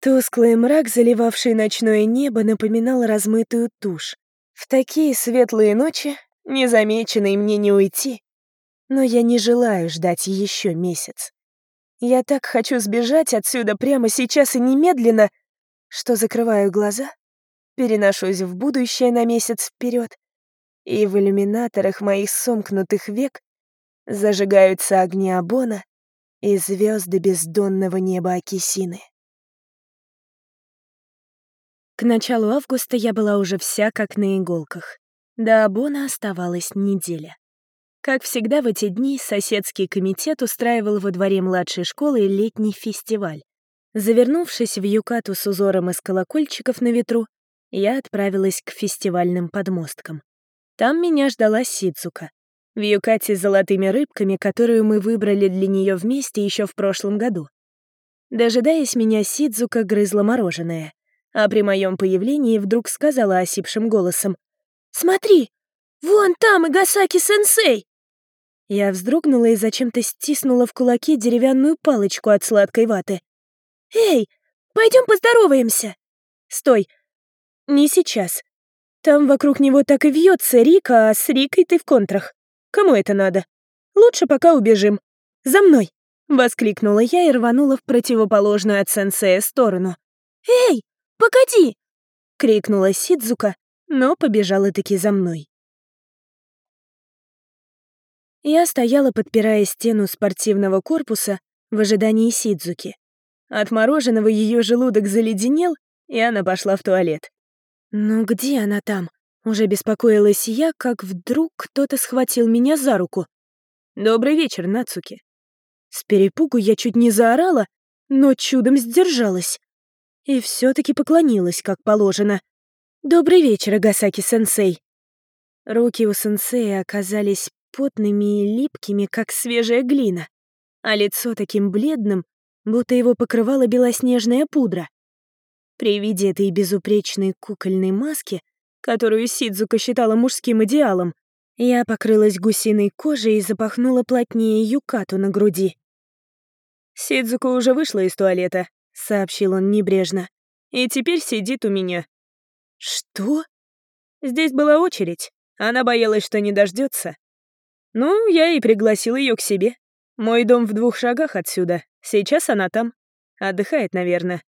Тусклый мрак, заливавший ночное небо, напоминал размытую тушь. В такие светлые ночи незамеченной мне не уйти. Но я не желаю ждать еще месяц. Я так хочу сбежать отсюда прямо сейчас и немедленно, что закрываю глаза, переношусь в будущее на месяц вперед, и в иллюминаторах моих сомкнутых век зажигаются огни Абона, и звезды бездонного неба Акисины. К началу августа я была уже вся как на иголках. До Абона оставалась неделя. Как всегда в эти дни соседский комитет устраивал во дворе младшей школы летний фестиваль. Завернувшись в юкату с узором из колокольчиков на ветру, я отправилась к фестивальным подмосткам. Там меня ждала Сидзука в юкате с золотыми рыбками, которую мы выбрали для нее вместе еще в прошлом году. Дожидаясь меня, Сидзука грызла мороженое, а при моем появлении вдруг сказала осипшим голосом «Смотри, вон там Игасаки-сенсей!» Я вздрогнула и зачем-то стиснула в кулаке деревянную палочку от сладкой ваты. «Эй, пойдем поздороваемся!» «Стой! Не сейчас. Там вокруг него так и вьется Рика, а с Рикой ты в контрах. Кому это надо? Лучше пока убежим. За мной!» — воскликнула я и рванула в противоположную от сенсея сторону. «Эй, погоди!» — крикнула Сидзука, но побежала-таки за мной. Я стояла, подпирая стену спортивного корпуса в ожидании Сидзуки. От мороженого ее желудок заледенел, и она пошла в туалет. «Ну где она там?» Уже беспокоилась я, как вдруг кто-то схватил меня за руку. «Добрый вечер, Нацуки». С перепугу я чуть не заорала, но чудом сдержалась. И все таки поклонилась, как положено. «Добрый вечер, Агасаки-сенсей». Руки у сенсея оказались потными и липкими, как свежая глина, а лицо таким бледным, будто его покрывала белоснежная пудра. При виде этой безупречной кукольной маски которую Сидзука считала мужским идеалом, я покрылась гусиной кожей и запахнула плотнее юкату на груди. «Сидзука уже вышла из туалета», — сообщил он небрежно. «И теперь сидит у меня». «Что?» «Здесь была очередь. Она боялась, что не дождется. Ну, я и пригласил ее к себе. Мой дом в двух шагах отсюда. Сейчас она там. Отдыхает, наверное».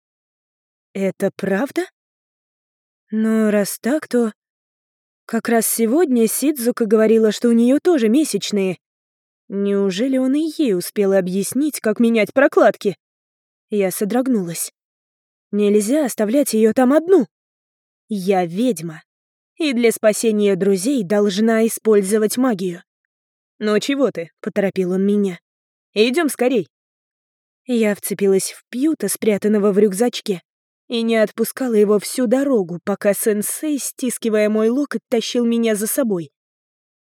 «Это правда?» Но раз так, то... Как раз сегодня Сидзука говорила, что у нее тоже месячные. Неужели он и ей успел объяснить, как менять прокладки? Я содрогнулась. Нельзя оставлять ее там одну. Я ведьма. И для спасения друзей должна использовать магию. «Ну чего ты?» — поторопил он меня. Идем скорей». Я вцепилась в пьюта, спрятанного в рюкзачке, и не отпускала его всю дорогу, пока сенсей, стискивая мой локоть, тащил меня за собой.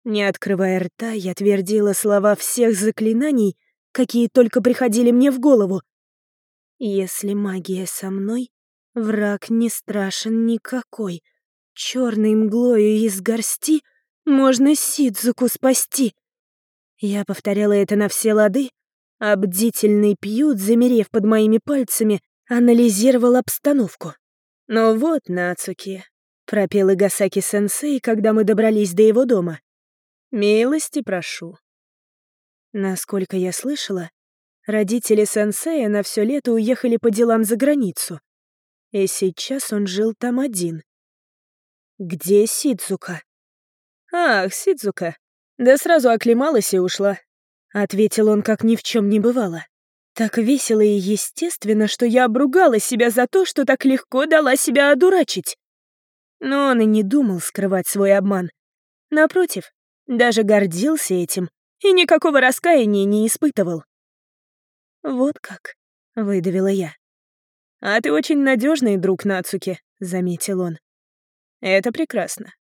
Не открывая рта, я твердила слова всех заклинаний, какие только приходили мне в голову. Если магия со мной, враг не страшен никакой. Черной мглою из горсти можно Сидзуку спасти. Я повторяла это на все лады, а бдительный Пьют, замерев под моими пальцами, анализировал обстановку. «Ну вот, Нацуки», — пропел Игасаки-сенсей, когда мы добрались до его дома. «Милости прошу». Насколько я слышала, родители сенсея на все лето уехали по делам за границу. И сейчас он жил там один. Где Сидзука? Ах, Сидзука. Да сразу оклемалась и ушла. Ответил он, как ни в чем не бывало. Так весело и естественно, что я обругала себя за то, что так легко дала себя одурачить. Но он и не думал скрывать свой обман. Напротив, даже гордился этим и никакого раскаяния не испытывал. «Вот как», — выдавила я. «А ты очень надежный друг Нацуки», — заметил он. «Это прекрасно.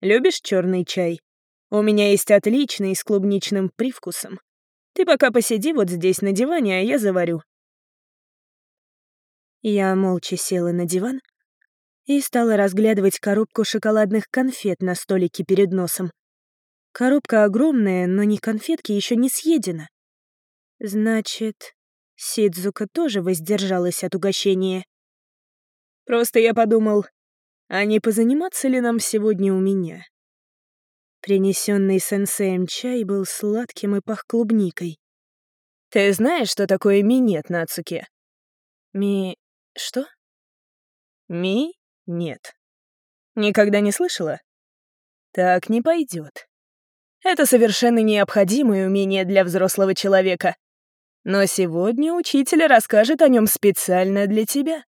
Любишь черный чай? У меня есть отличный с клубничным привкусом. Ты пока посиди вот здесь на диване, а я заварю». Я молча села на диван и стала разглядывать коробку шоколадных конфет на столике перед носом. Коробка огромная, но ни конфетки еще не съедена. Значит, Сидзука тоже воздержалась от угощения. Просто я подумал, а не позаниматься ли нам сегодня у меня? Принесенный сенсеем чай был сладким и пах клубникой. «Ты знаешь, что такое минет, Нацуке?» «Ми... что?» «Ми? Нет. Никогда не слышала?» «Так не пойдет. Это совершенно необходимое умение для взрослого человека. Но сегодня учитель расскажет о нем специально для тебя».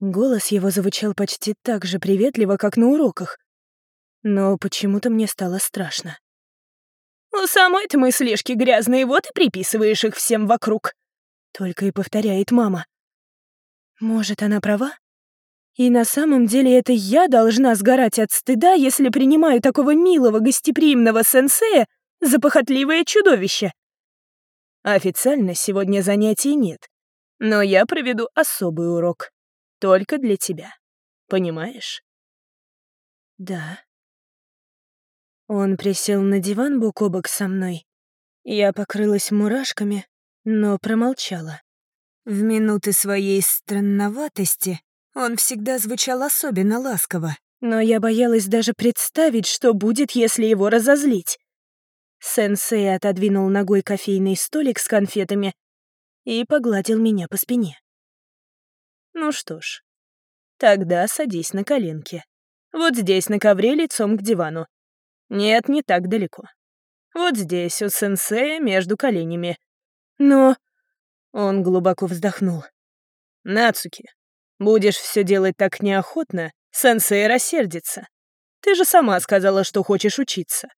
Голос его звучал почти так же приветливо, как на уроках. Но почему-то мне стало страшно. «У самой-то мы слишком грязные, вот и приписываешь их всем вокруг», — только и повторяет мама. Может, она права? И на самом деле это я должна сгорать от стыда, если принимаю такого милого гостеприимного сенсея за похотливое чудовище. Официально сегодня занятий нет, но я проведу особый урок. Только для тебя. Понимаешь? Да. Он присел на диван бок о бок со мной. Я покрылась мурашками, но промолчала. В минуты своей странноватости он всегда звучал особенно ласково, но я боялась даже представить, что будет, если его разозлить. Сенсей отодвинул ногой кофейный столик с конфетами и погладил меня по спине. «Ну что ж, тогда садись на коленки. Вот здесь, на ковре, лицом к дивану. Нет, не так далеко. Вот здесь, у сенсея, между коленями. Но... Он глубоко вздохнул. Нацуки, будешь все делать так неохотно, сенсей рассердится. Ты же сама сказала, что хочешь учиться.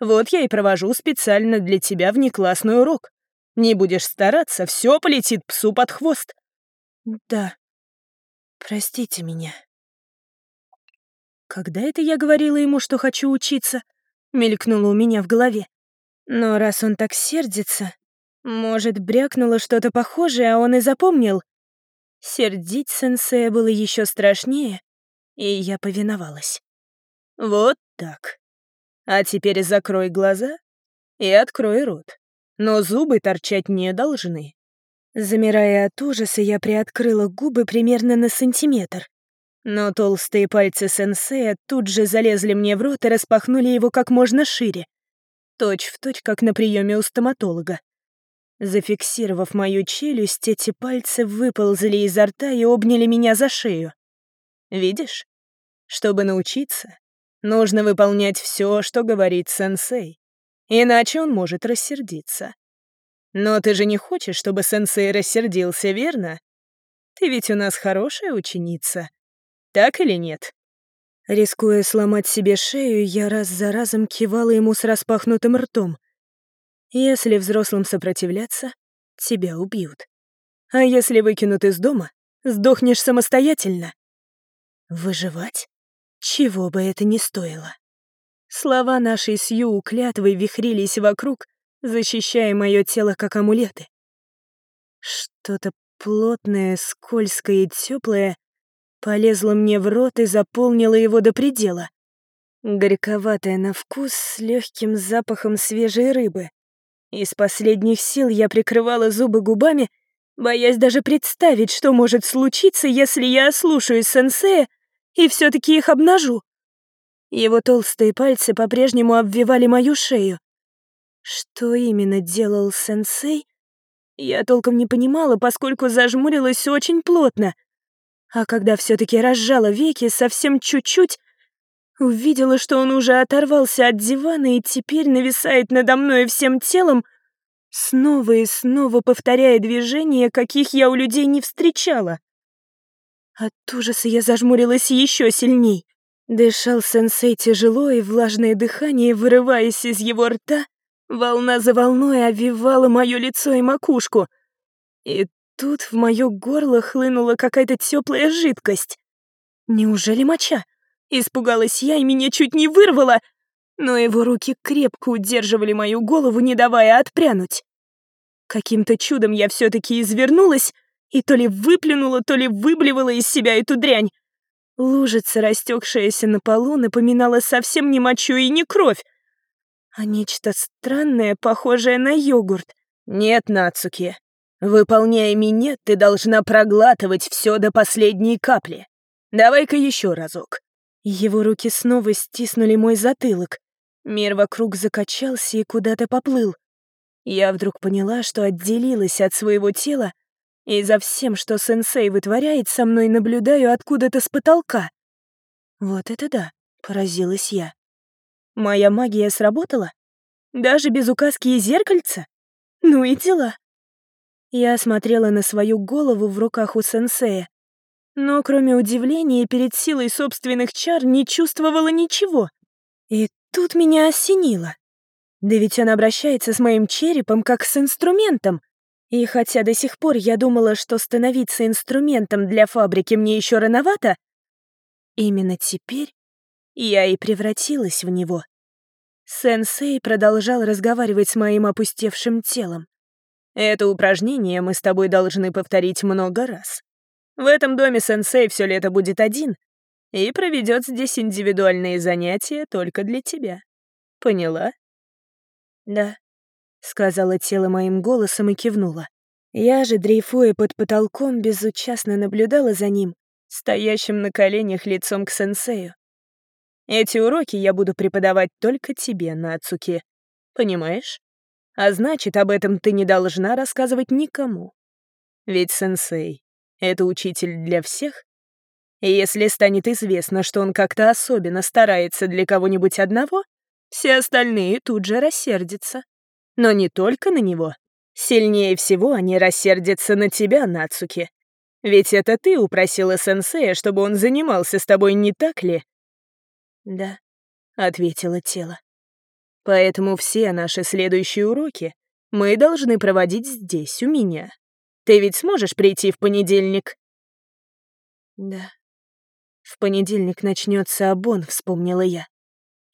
Вот я и провожу специально для тебя внеклассный урок. Не будешь стараться, все полетит псу под хвост. Да. Простите меня. Когда это я говорила ему, что хочу учиться? Мелькнуло у меня в голове. Но раз он так сердится, может, брякнуло что-то похожее, а он и запомнил. Сердить сенсея было еще страшнее, и я повиновалась. Вот так. А теперь закрой глаза и открой рот. Но зубы торчать не должны. Замирая от ужаса, я приоткрыла губы примерно на сантиметр. Но толстые пальцы сенсея тут же залезли мне в рот и распахнули его как можно шире. Точь в точь, как на приеме у стоматолога. Зафиксировав мою челюсть, эти пальцы выползли изо рта и обняли меня за шею. Видишь? Чтобы научиться, нужно выполнять все, что говорит сенсей. Иначе он может рассердиться. Но ты же не хочешь, чтобы сенсей рассердился, верно? Ты ведь у нас хорошая ученица. Так или нет? Рискуя сломать себе шею, я раз за разом кивала ему с распахнутым ртом. Если взрослым сопротивляться, тебя убьют. А если выкинут из дома, сдохнешь самостоятельно. Выживать? Чего бы это ни стоило. Слова нашей Сью клятвой вихрились вокруг, защищая мое тело как амулеты. Что-то плотное, скользкое и теплое полезло мне в рот и заполнило его до предела. Горьковатое на вкус с легким запахом свежей рыбы. Из последних сил я прикрывала зубы губами, боясь даже представить, что может случиться, если я ослушаюсь сенсея и все таки их обнажу. Его толстые пальцы по-прежнему обвивали мою шею. Что именно делал сенсей, я толком не понимала, поскольку зажмурилась очень плотно. А когда все таки разжала веки совсем чуть-чуть, увидела, что он уже оторвался от дивана и теперь нависает надо мной всем телом, снова и снова повторяя движения, каких я у людей не встречала. От ужаса я зажмурилась еще сильней. Дышал сенсей тяжело, и влажное дыхание, вырываясь из его рта, волна за волной обвивала мое лицо и макушку. И тут в мое горло хлынула какая-то теплая жидкость. Неужели моча? Испугалась я, и меня чуть не вырвало, но его руки крепко удерживали мою голову, не давая отпрянуть. Каким-то чудом я все-таки извернулась и то ли выплюнула, то ли выблевала из себя эту дрянь. Лужица, растекшаяся на полу, напоминала совсем не мочу и не кровь, а нечто странное, похожее на йогурт. «Нет, Нацуки, выполняя минет, ты должна проглатывать все до последней капли. Давай-ка еще разок». Его руки снова стиснули мой затылок. Мир вокруг закачался и куда-то поплыл. Я вдруг поняла, что отделилась от своего тела, и за всем, что сенсей вытворяет, со мной наблюдаю откуда-то с потолка. Вот это да, поразилась я. Моя магия сработала? Даже без указки и зеркальца? Ну и дела. Я смотрела на свою голову в руках у сенсея, но кроме удивления перед силой собственных чар не чувствовала ничего. И тут меня осенило. Да ведь он обращается с моим черепом как с инструментом, и хотя до сих пор я думала, что становиться инструментом для фабрики мне еще рановато, именно теперь я и превратилась в него. Сенсей продолжал разговаривать с моим опустевшим телом. Это упражнение мы с тобой должны повторить много раз. В этом доме сенсей все лето будет один и проведет здесь индивидуальные занятия только для тебя. Поняла? Да, — сказала тело моим голосом и кивнула. Я же, дрейфуя под потолком, безучастно наблюдала за ним, стоящим на коленях лицом к сенсею. Эти уроки я буду преподавать только тебе, Нацуки. Понимаешь? А значит, об этом ты не должна рассказывать никому. Ведь сенсей — это учитель для всех. И если станет известно, что он как-то особенно старается для кого-нибудь одного, все остальные тут же рассердятся. Но не только на него. Сильнее всего они рассердятся на тебя, Нацуки. Ведь это ты упросила сенсея, чтобы он занимался с тобой, не так ли? Да, ответило тело. Поэтому все наши следующие уроки мы должны проводить здесь, у меня. Ты ведь сможешь прийти в понедельник? Да. В понедельник начнется обон, вспомнила я.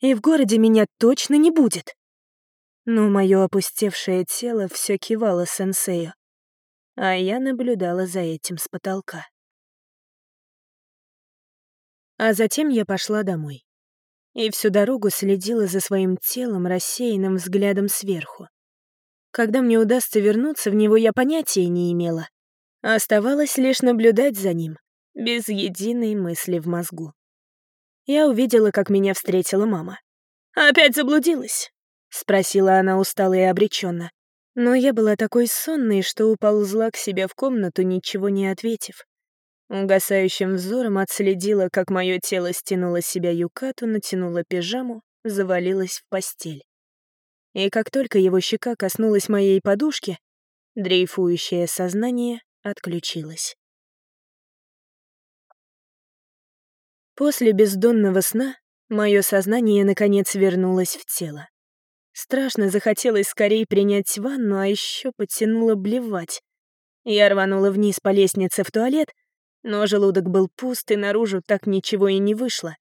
И в городе меня точно не будет но мое опустевшее тело все кивало сенсею, а я наблюдала за этим с потолка. А затем я пошла домой. И всю дорогу следила за своим телом рассеянным взглядом сверху. Когда мне удастся вернуться в него, я понятия не имела. Оставалось лишь наблюдать за ним, без единой мысли в мозгу. Я увидела, как меня встретила мама. «Опять заблудилась. — спросила она устало и обреченно. Но я была такой сонной, что уползла к себе в комнату, ничего не ответив. Угасающим взором отследила, как мое тело стянуло себя юкату, натянула пижаму, завалилась в постель. И как только его щека коснулась моей подушки, Дрейфующее сознание отключилось. После бездонного сна мое сознание наконец вернулось в тело. Страшно захотелось скорее принять ванну, а еще потянуло блевать. Я рванула вниз по лестнице в туалет, но желудок был пуст, и наружу так ничего и не вышло.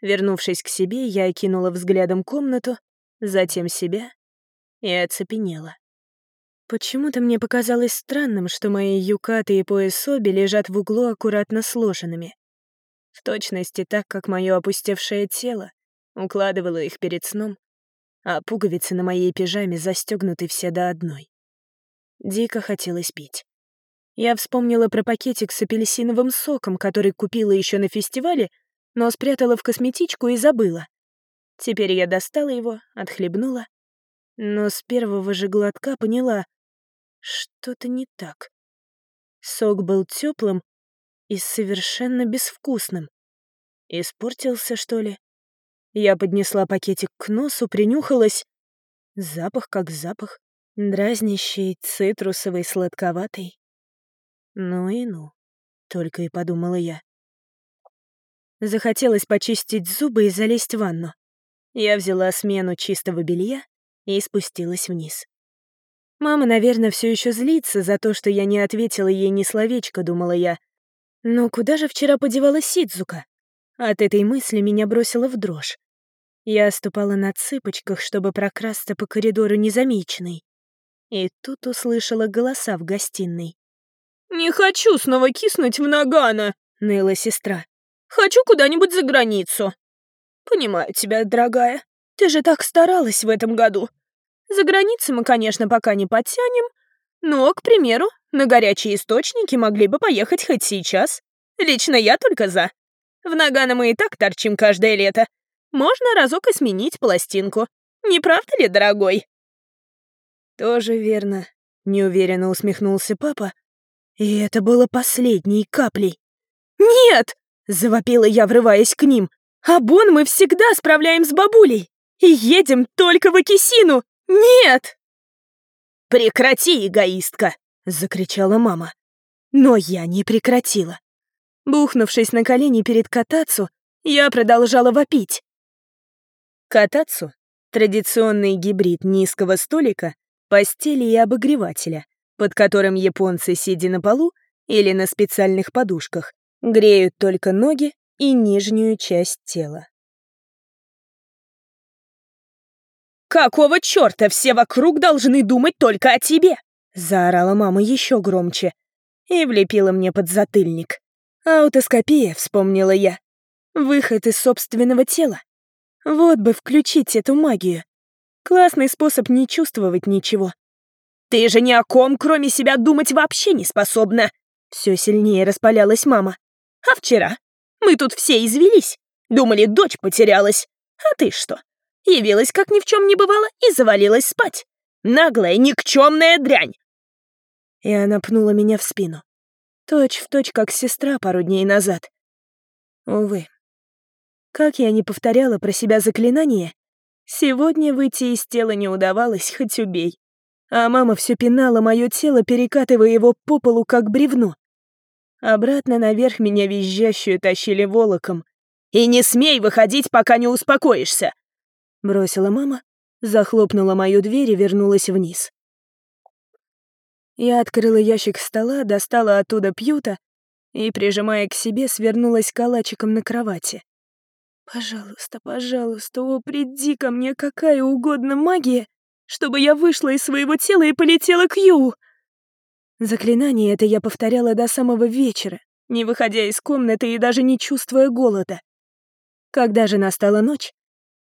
Вернувшись к себе, я окинула взглядом комнату, затем себя и оцепенела. Почему-то мне показалось странным, что мои юкаты и пояс оби лежат в углу аккуратно сложенными. В точности так, как мое опустевшее тело укладывало их перед сном, а пуговицы на моей пижаме застегнуты все до одной. Дико хотелось пить. Я вспомнила про пакетик с апельсиновым соком, который купила еще на фестивале, но спрятала в косметичку и забыла. Теперь я достала его, отхлебнула, но с первого же глотка поняла, что-то не так. Сок был теплым и совершенно безвкусным. Испортился, что ли? Я поднесла пакетик к носу, принюхалась. Запах как запах. Дразнящий, цитрусовый, сладковатый. Ну и ну, только и подумала я. Захотелось почистить зубы и залезть в ванну. Я взяла смену чистого белья и спустилась вниз. Мама, наверное, все еще злится за то, что я не ответила ей ни словечко, думала я. Но куда же вчера подевалась Сидзука? От этой мысли меня бросило в дрожь. Я ступала на цыпочках, чтобы прокрасться по коридору незамеченной. И тут услышала голоса в гостиной.
«Не хочу снова киснуть в Нагана», —
ныла сестра.
«Хочу куда-нибудь за границу». «Понимаю тебя, дорогая. Ты же так старалась в этом году. За границей мы, конечно, пока не подтянем, но, к примеру, на горячие источники могли бы поехать хоть сейчас. Лично я только за. В Нагано мы и так торчим каждое лето. Можно разок и сменить пластинку. Не правда ли, дорогой?»
«Тоже верно», — неуверенно усмехнулся папа. И это было последней каплей.
«Нет!» — завопила я, врываясь к ним. «Абон мы всегда справляем с бабулей! И едем только в Акисину! «Нет!»
«Прекрати, эгоистка!» — закричала мама. Но я не прекратила. Бухнувшись на колени перед Катацу, я продолжала вопить. Катацу — традиционный гибрид низкого столика, постели и обогревателя, под которым японцы, сидя на полу или на специальных подушках, греют только ноги и нижнюю часть тела.
«Какого чёрта все вокруг должны думать только о тебе?»
Заорала мама еще громче и влепила мне под затыльник. «Аутоскопия», — вспомнила я. «Выход из собственного тела. Вот бы включить эту магию. Классный способ не чувствовать ничего».
«Ты же ни о ком, кроме себя, думать вообще не способна!»
Все сильнее распалялась мама.
«А вчера? Мы тут все извелись. Думали, дочь потерялась. А ты что? явилась, как ни в чем не бывало, и завалилась спать. Наглая, никчемная дрянь!»
И она пнула меня в спину. Точь в точь, как сестра пару дней назад. Увы. Как я не повторяла про себя заклинание, сегодня выйти из тела не удавалось, хоть убей. А мама все пинала мое тело, перекатывая его по полу, как бревно. Обратно наверх меня визжащую тащили волоком.
«И не смей выходить, пока не успокоишься!»
— бросила мама, захлопнула мою дверь и вернулась вниз. Я открыла ящик стола, достала оттуда пьюта и, прижимая к себе, свернулась калачиком на кровати. «Пожалуйста, пожалуйста, о, приди ко мне какая угодно магия, чтобы я вышла из своего тела и полетела к Ю!» Заклинание это я повторяла до самого вечера, не выходя из комнаты и даже не чувствуя голода. Когда же настала ночь,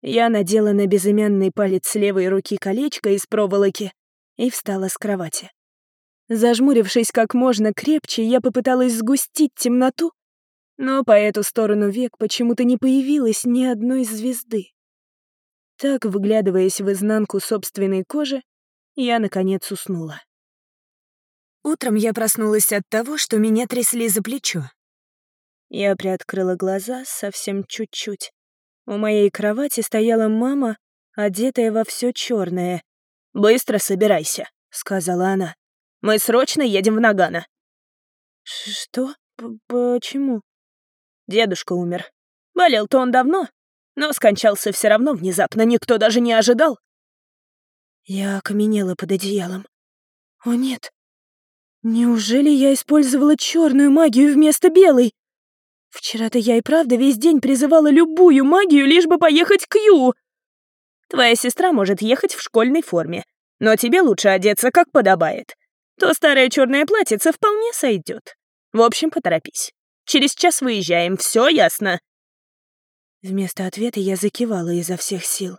я надела на безымянный палец левой руки колечко из проволоки и встала с кровати. Зажмурившись как можно крепче, я попыталась сгустить темноту, но по эту сторону век почему-то не появилось ни одной звезды. Так, выглядываясь в изнанку собственной кожи, я, наконец, уснула. Утром я проснулась от того, что меня трясли за плечо. Я приоткрыла глаза совсем чуть-чуть. У моей кровати стояла мама, одетая во все черное.
«Быстро собирайся», —
сказала она.
Мы срочно едем в Нагано».
«Что? П Почему?»
Дедушка умер. Болел-то он давно, но скончался все равно внезапно, никто даже не ожидал.
Я окаменела под одеялом. О нет. Неужели я использовала черную магию вместо белой? Вчера-то я и правда весь день призывала любую магию, лишь бы поехать к Ю.
Твоя сестра может ехать в школьной форме, но тебе лучше одеться как подобает. То старое черное платьице вполне сойдет. В общем, поторопись. Через час выезжаем, все ясно?»
Вместо ответа я закивала изо всех сил.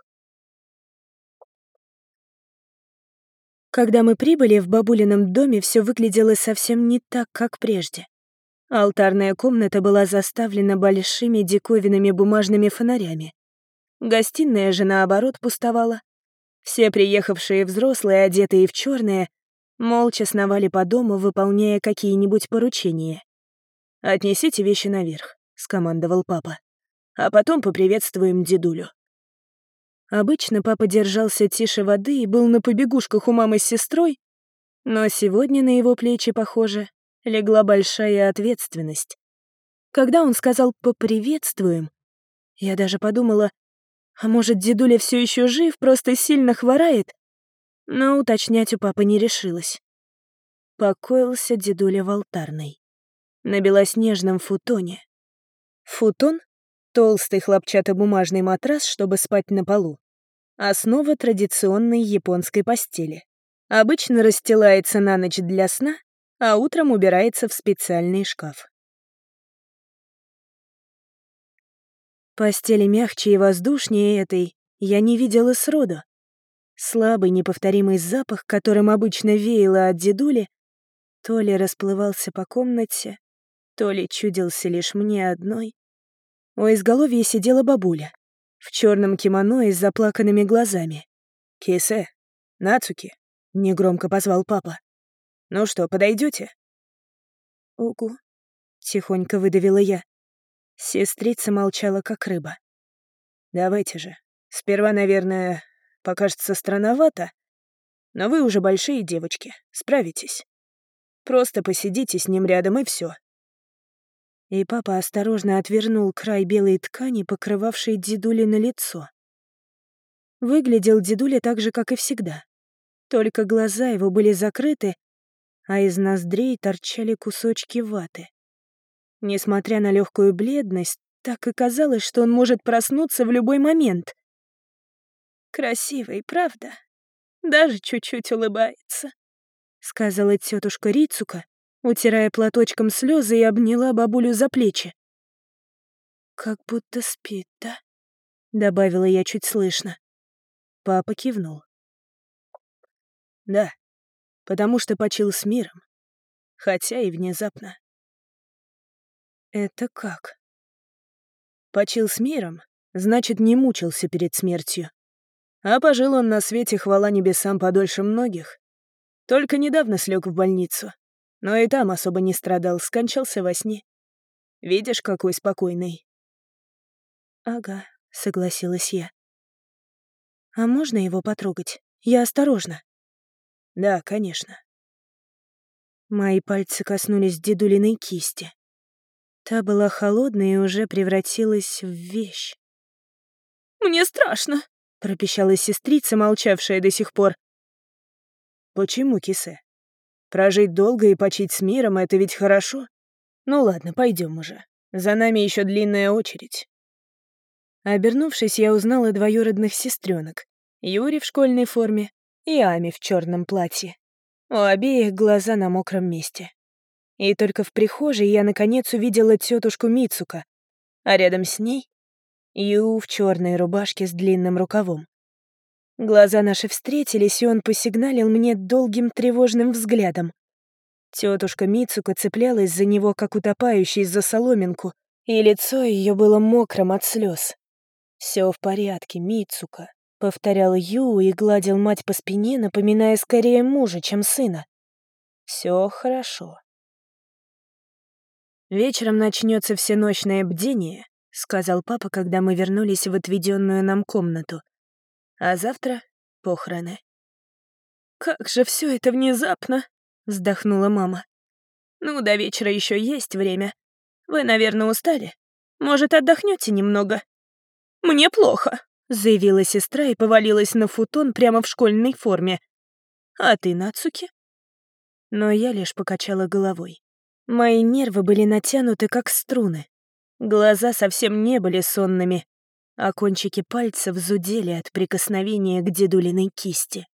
Когда мы прибыли, в бабулином доме все выглядело совсем не так, как прежде. Алтарная комната была заставлена большими диковинными бумажными фонарями. Гостиная же, наоборот, пустовала. Все приехавшие взрослые, одетые в черное, молча сновали по дому, выполняя какие-нибудь поручения. «Отнесите вещи наверх», — скомандовал папа. «А потом поприветствуем дедулю». Обычно папа держался тише воды и был на побегушках у мамы с сестрой, но сегодня на его плечи, похоже, легла большая ответственность. Когда он сказал «поприветствуем», я даже подумала, а может, дедуля все еще жив, просто сильно хворает? Но уточнять у папы не решилась. Покоился дедуля в алтарной на белоснежном футоне. Футон — толстый хлопчатобумажный матрас, чтобы спать на полу. Основа традиционной японской постели. Обычно расстилается на ночь для сна, а утром убирается в специальный шкаф. Постели мягче и воздушнее этой я не видела сроду. Слабый неповторимый запах, которым обычно веяло от дедули, то ли расплывался по комнате, то ли чудился лишь мне одной. У изголовья сидела бабуля, в черном кимоно и с заплаканными глазами. «Кисе, Нацуки», — негромко позвал папа. «Ну что, подойдете? «Угу», — тихонько выдавила я. Сестрица молчала, как рыба. «Давайте же. Сперва, наверное, покажется странновато, но вы уже большие девочки, справитесь. Просто посидите с ним рядом и все и папа осторожно отвернул край белой ткани, покрывавшей дедули на лицо. Выглядел дедуля так же, как и всегда. Только глаза его были закрыты, а из ноздрей торчали кусочки ваты. Несмотря на легкую бледность, так и казалось, что он может проснуться в любой момент. «Красивый, правда? Даже чуть-чуть улыбается», — сказала тетушка Рицука, утирая платочком слезы и обняла бабулю за плечи. «Как будто спит, да?» — добавила я чуть слышно. Папа кивнул. «Да, потому что почил с миром, хотя и внезапно». «Это как?» «Почил с миром, значит, не мучился перед смертью. А пожил он на свете, хвала небесам, подольше многих. Только недавно слег в больницу. Но и там особо не страдал, скончался во сне. Видишь, какой спокойный?» «Ага», — согласилась я. «А можно его потрогать? Я осторожна». «Да, конечно». Мои пальцы коснулись дедулиной кисти. Та была холодной и уже превратилась в вещь.
«Мне страшно», —
пропищала сестрица, молчавшая до сих пор. «Почему, Кисе?» Прожить долго и почить с миром — это ведь хорошо. Ну ладно, пойдем уже. За нами еще длинная очередь. Обернувшись, я узнала двоюродных сестренок. Юри в школьной форме и Ами в черном платье. У обеих глаза на мокром месте. И только в прихожей я наконец увидела тетушку Мицука, а рядом с ней — Ю в черной рубашке с длинным рукавом. Глаза наши встретились, и он посигналил мне долгим тревожным взглядом. Тетушка Мицука цеплялась за него, как утопающий за соломинку, и лицо ее было мокрым от слез. Все в порядке, Мицука», — повторял Ю и гладил мать по спине, напоминая скорее мужа, чем сына. Все хорошо. «Вечером начнется всеночное бдение», — сказал папа, когда мы вернулись в отведенную нам комнату. А завтра — похороны.
«Как же все это внезапно!»
— вздохнула мама.
«Ну, до вечера еще есть время. Вы, наверное, устали. Может, отдохнете немного?» «Мне плохо», — заявила сестра и повалилась на футон прямо в школьной форме. «А ты, Нацуки?»
Но я лишь покачала головой. Мои нервы были натянуты, как струны. Глаза совсем не были сонными, а кончики пальцев зудели от прикосновения к дедулиной кисти.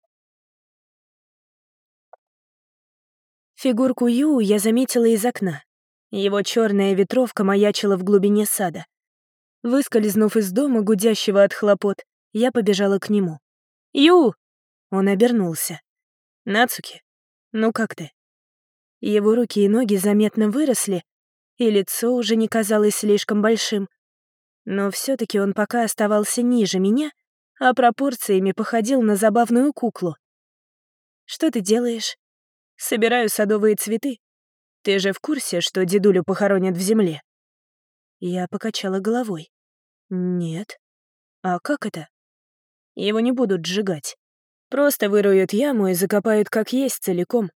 Фигурку Ю я заметила из окна. Его черная ветровка маячила в глубине сада. Выскользнув из дома, гудящего от хлопот, я побежала к нему. «Ю!» Он обернулся. «Нацуки, ну как ты?» Его руки и ноги заметно выросли, и лицо уже не казалось слишком большим. Но все таки он пока оставался ниже меня, а пропорциями походил на забавную куклу. «Что ты делаешь?» «Собираю садовые цветы. Ты же в курсе, что дедулю похоронят в земле?» Я покачала головой. «Нет. А как это?» «Его не будут сжигать. Просто выруют яму и закопают как есть целиком».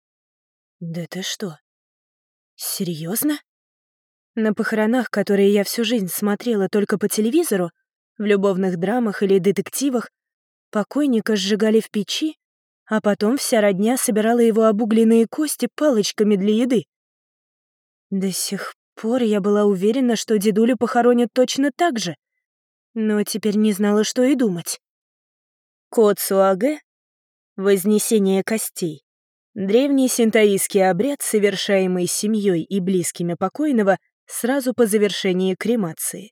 «Да ты что? Серьезно? На похоронах, которые я всю жизнь смотрела только по телевизору, в любовных драмах или детективах, покойника сжигали в печи, а потом вся родня собирала его обугленные кости палочками для еды. До сих пор я была уверена, что дедулю похоронят точно так же, но теперь не знала, что и думать. Суаге — вознесение костей. Древний синтаистский обряд, совершаемый семьей и близкими покойного сразу по завершении кремации.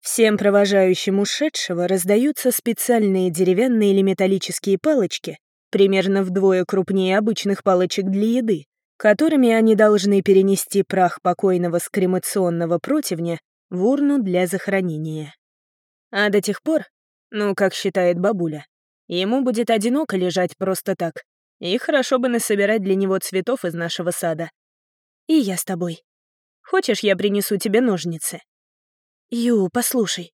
Всем провожающим ушедшего раздаются специальные деревянные или металлические палочки, примерно вдвое крупнее обычных палочек для еды, которыми они должны перенести прах покойного с кремационного противня в урну для захоронения. А до тех пор, ну, как считает бабуля, ему будет одиноко лежать просто так, и хорошо бы насобирать для него цветов из нашего сада. И я с тобой. Хочешь, я принесу тебе ножницы?» «Ю, послушай,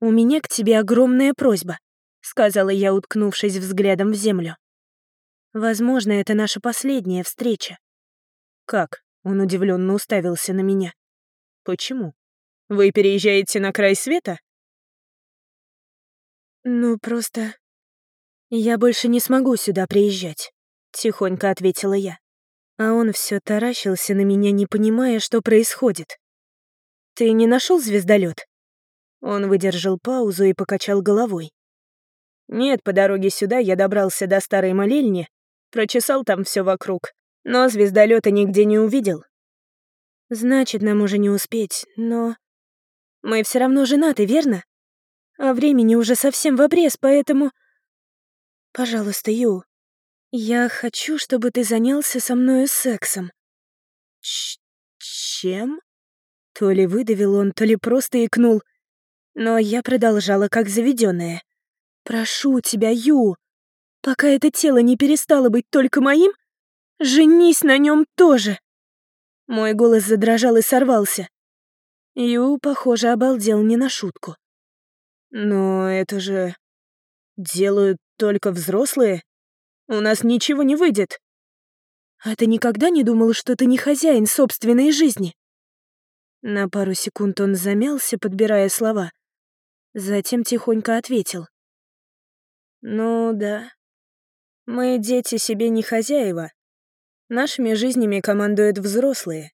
у меня к тебе огромная просьба», — сказала я, уткнувшись взглядом в землю. «Возможно, это наша последняя встреча». «Как?» — он удивленно уставился на меня. «Почему? Вы переезжаете на край света?» «Ну, просто... Я больше не смогу сюда приезжать», — тихонько ответила я а он все таращился на меня, не понимая, что происходит. «Ты не нашел звездолет? Он выдержал паузу и покачал головой. «Нет, по дороге сюда я добрался до старой молельни, прочесал там все вокруг, но звездолета нигде не увидел». «Значит, нам уже не успеть, но...» «Мы все равно женаты, верно? А времени уже совсем в обрез, поэтому...» «Пожалуйста, Ю, «Я хочу, чтобы ты занялся со мною сексом». Ч «Чем?» То ли выдавил он, то ли просто икнул. Но я продолжала как заведенная. «Прошу тебя, Ю, пока это тело не перестало быть только моим, женись на нем тоже!» Мой голос задрожал и сорвался. Ю, похоже, обалдел не на шутку. «Но это же... делают только взрослые?» У нас ничего не выйдет. А ты никогда не думал, что ты не хозяин собственной жизни? На пару секунд он замялся, подбирая слова. Затем тихонько ответил. Ну да. Мы, дети, себе не хозяева. Нашими жизнями командуют взрослые.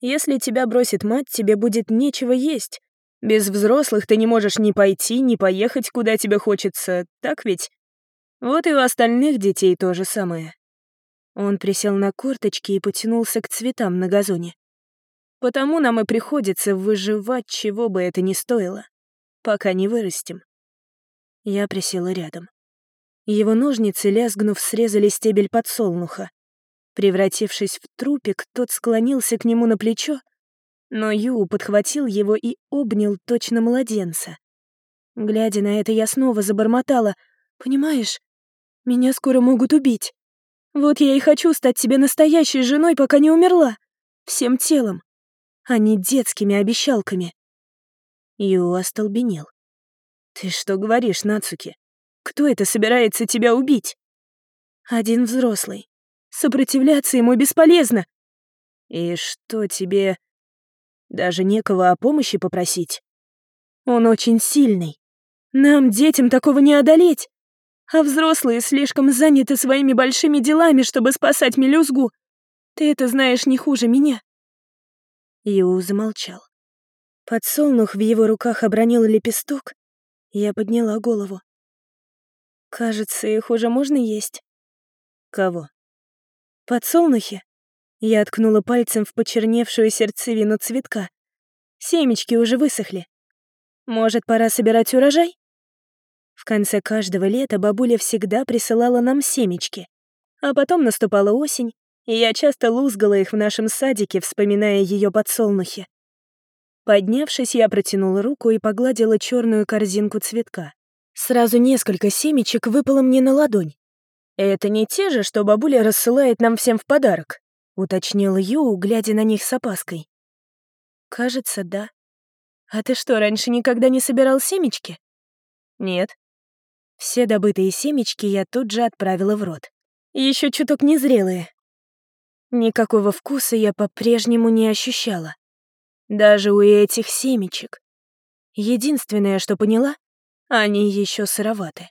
Если тебя бросит мать, тебе будет нечего есть. Без взрослых ты не можешь ни пойти, ни поехать, куда тебе хочется, так ведь? Вот и у остальных детей то же самое. Он присел на корточки и потянулся к цветам на газоне. Потому нам и приходится выживать, чего бы это ни стоило, пока не вырастем. Я присела рядом. Его ножницы, лязгнув, срезали стебель подсолнуха. Превратившись в трупик, тот склонился к нему на плечо, но Ю подхватил его и обнял точно младенца. Глядя на это, я снова забормотала. «Понимаешь, меня скоро могут убить. Вот я и хочу стать себе настоящей женой, пока не умерла. Всем телом, а не детскими обещалками. Ю остолбенел. «Ты что говоришь, Нацуки? Кто это собирается тебя убить?» «Один взрослый. Сопротивляться ему бесполезно. И что тебе... Даже некого о помощи попросить? Он очень сильный. Нам, детям, такого не одолеть. А взрослые слишком заняты своими большими делами, чтобы спасать мелюзгу. Ты это знаешь не хуже меня. Ю замолчал. Подсолнух в его руках обронил лепесток. Я подняла голову. Кажется, их уже можно есть. Кого? Подсолнухи. Я ткнула пальцем в почерневшую сердцевину цветка. Семечки уже высохли. Может, пора собирать урожай? В конце каждого лета бабуля всегда присылала нам семечки. А потом наступала осень, и я часто лузгала их в нашем садике, вспоминая ее подсолнухи. Поднявшись, я протянула руку и погладила черную корзинку цветка. Сразу несколько семечек выпало мне на ладонь. «Это не те же, что бабуля рассылает нам всем в подарок?» — уточнил Ю, глядя на них с опаской. «Кажется, да. А ты что, раньше никогда не собирал семечки?» «Нет». Все добытые семечки я тут же отправила в рот. Еще чуток незрелые. Никакого вкуса я по-прежнему не ощущала. Даже у этих семечек. Единственное, что поняла, они еще сыроваты.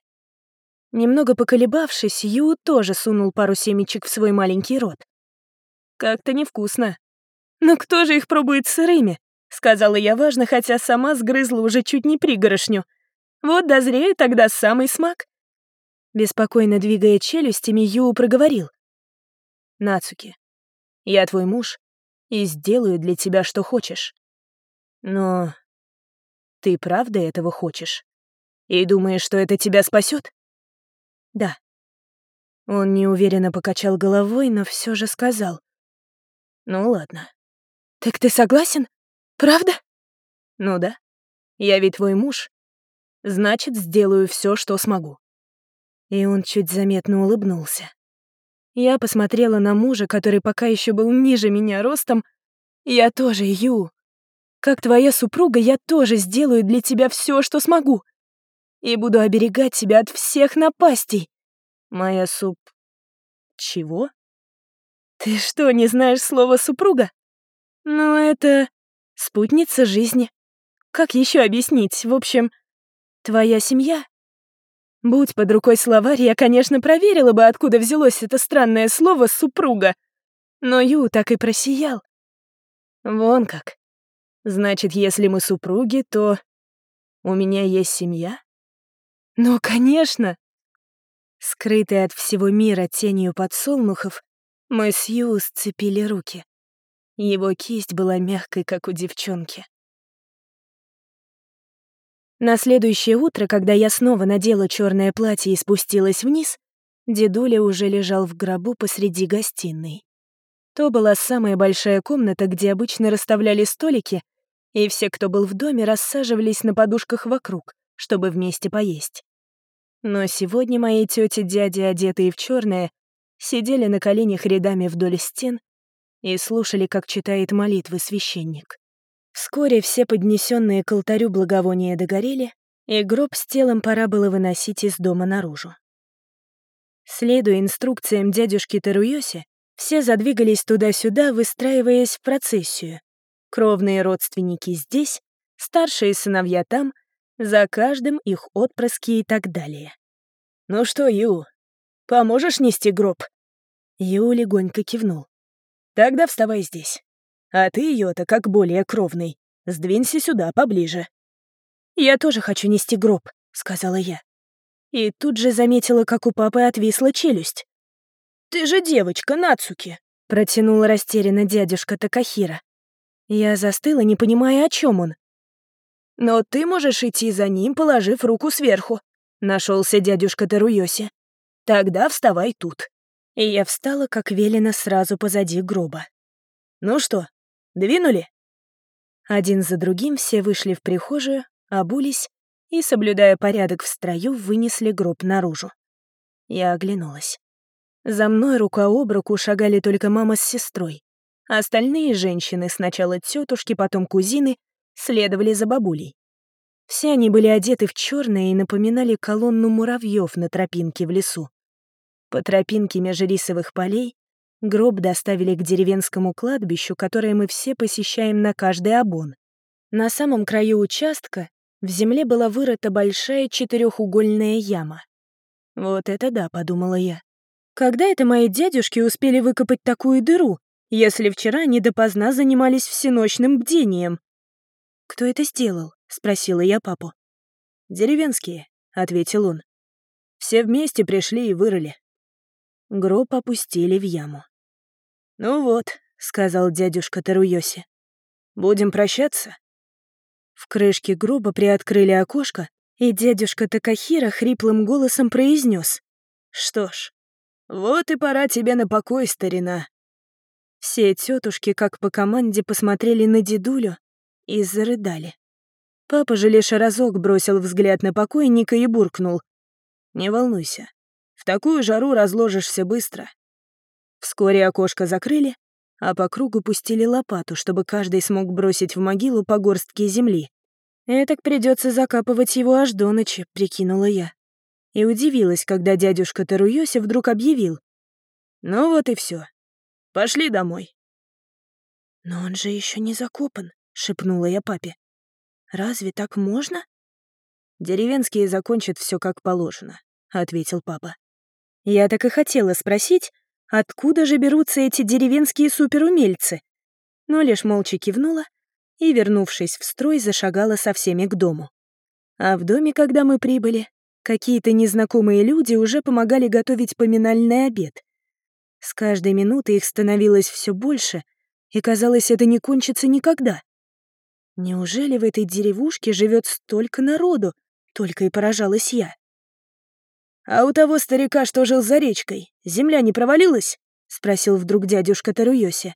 Немного поколебавшись, Ю тоже сунул пару семечек в свой маленький рот. «Как-то невкусно». «Но кто же их пробует сырыми?» — сказала я важно, хотя сама сгрызла уже чуть не пригорошню. «Вот дозреет тогда самый смак». Беспокойно двигая челюстями, Ю проговорил. «Нацуки, я твой муж и сделаю для тебя, что хочешь. Но ты правда этого хочешь? И думаешь, что это тебя спасет? Да. Он неуверенно покачал головой, но все же сказал. Ну ладно. Так ты согласен? Правда? Ну да. Я ведь твой муж. Значит, сделаю все, что смогу. И он чуть заметно улыбнулся. Я посмотрела на мужа, который пока еще был ниже меня ростом. Я тоже, Ю. Как твоя супруга, я тоже сделаю для тебя все, что смогу. И буду оберегать тебя от всех напастей. Моя суп... Чего? Ты что, не знаешь слова «супруга»? Ну, это... спутница жизни. Как еще объяснить? В общем, твоя семья Будь под рукой словарь, я, конечно, проверила бы, откуда взялось это странное слово «супруга». Но Ю так и просиял. Вон как. Значит, если мы супруги, то у меня есть семья? Ну, конечно. Скрытые от всего мира тенью подсолнухов, мы с Ю сцепили руки. Его кисть была мягкой, как у девчонки. На следующее утро, когда я снова надела черное платье и спустилась вниз, дедуля уже лежал в гробу посреди гостиной. То была самая большая комната, где обычно расставляли столики, и все, кто был в доме, рассаживались на подушках вокруг, чтобы вместе поесть. Но сегодня мои тети дяди, одетые в черное, сидели на коленях рядами вдоль стен и слушали, как читает молитвы священник. Вскоре все поднесенные к алтарю благовония догорели, и гроб с телом пора было выносить из дома наружу. Следуя инструкциям дядюшки Таруйоси, все задвигались туда-сюда, выстраиваясь в процессию. Кровные родственники здесь, старшие сыновья там, за каждым их отпрыски и так далее. «Ну что, Ю, поможешь нести гроб?» Ю легонько кивнул. «Тогда вставай здесь». А ты ее-то как более кровный. Сдвинься сюда, поближе». «Я тоже хочу нести гроб», — сказала я. И тут же заметила, как у папы отвисла челюсть. «Ты же девочка, Нацуки», — протянул растерянно дядюшка Такахира. Я застыла, не понимая, о чем он. «Но ты можешь идти за ним, положив руку сверху», — нашелся дядюшка Таруйоси. «Тогда вставай тут». И я встала, как велено, сразу позади гроба. «Ну что, Двинули?» Один за другим все вышли в прихожую, обулись и, соблюдая порядок в строю, вынесли гроб наружу. Я оглянулась. За мной рука об руку шагали только мама с сестрой. Остальные женщины, сначала тетушки, потом кузины, следовали за бабулей. Все они были одеты в черное и напоминали колонну муравьев на тропинке в лесу. По тропинке меж рисовых полей Гроб доставили к деревенскому кладбищу, которое мы все посещаем на каждый обон. На самом краю участка в земле была вырыта большая четырехугольная яма. «Вот это да», — подумала я. «Когда это мои дядюшки успели выкопать такую дыру, если вчера они допоздна занимались всеночным бдением?» «Кто это сделал?» — спросила я папу.
«Деревенские», — ответил он. «Все вместе пришли и вырыли».
Гроб опустили в яму.
«Ну вот», — сказал дядюшка Таруйоси. «Будем прощаться?»
В крышке гроба приоткрыли окошко, и дядюшка Такахира хриплым голосом произнес:
«Что ж, вот и пора тебе на покой, старина».
Все тетушки, как по команде, посмотрели на дедулю и зарыдали. Папа же лишь разок бросил взгляд на покойника и буркнул.
«Не волнуйся, в такую жару разложишься быстро».
Вскоре окошко закрыли, а по кругу пустили лопату, чтобы каждый смог бросить в могилу по горстке земли. «Этак придется закапывать его аж до ночи», — прикинула я. И удивилась, когда дядюшка Таруёси вдруг объявил.
«Ну вот и все. Пошли домой».
«Но он же еще не закопан», — шепнула я папе. «Разве так можно?»
«Деревенские закончат все как положено», — ответил папа.
Я так и хотела спросить, Откуда же берутся эти деревенские суперумельцы? Но лишь молча кивнула и, вернувшись в строй, зашагала со всеми к дому. А в доме, когда мы прибыли, какие-то незнакомые люди уже помогали готовить поминальный обед. С каждой минутой их становилось все больше, и казалось, это не кончится никогда. Неужели в этой деревушке живет столько народу? Только и поражалась я.
«А у того старика, что жил за речкой, земля не провалилась?» — спросил вдруг дядюшка Таруёси.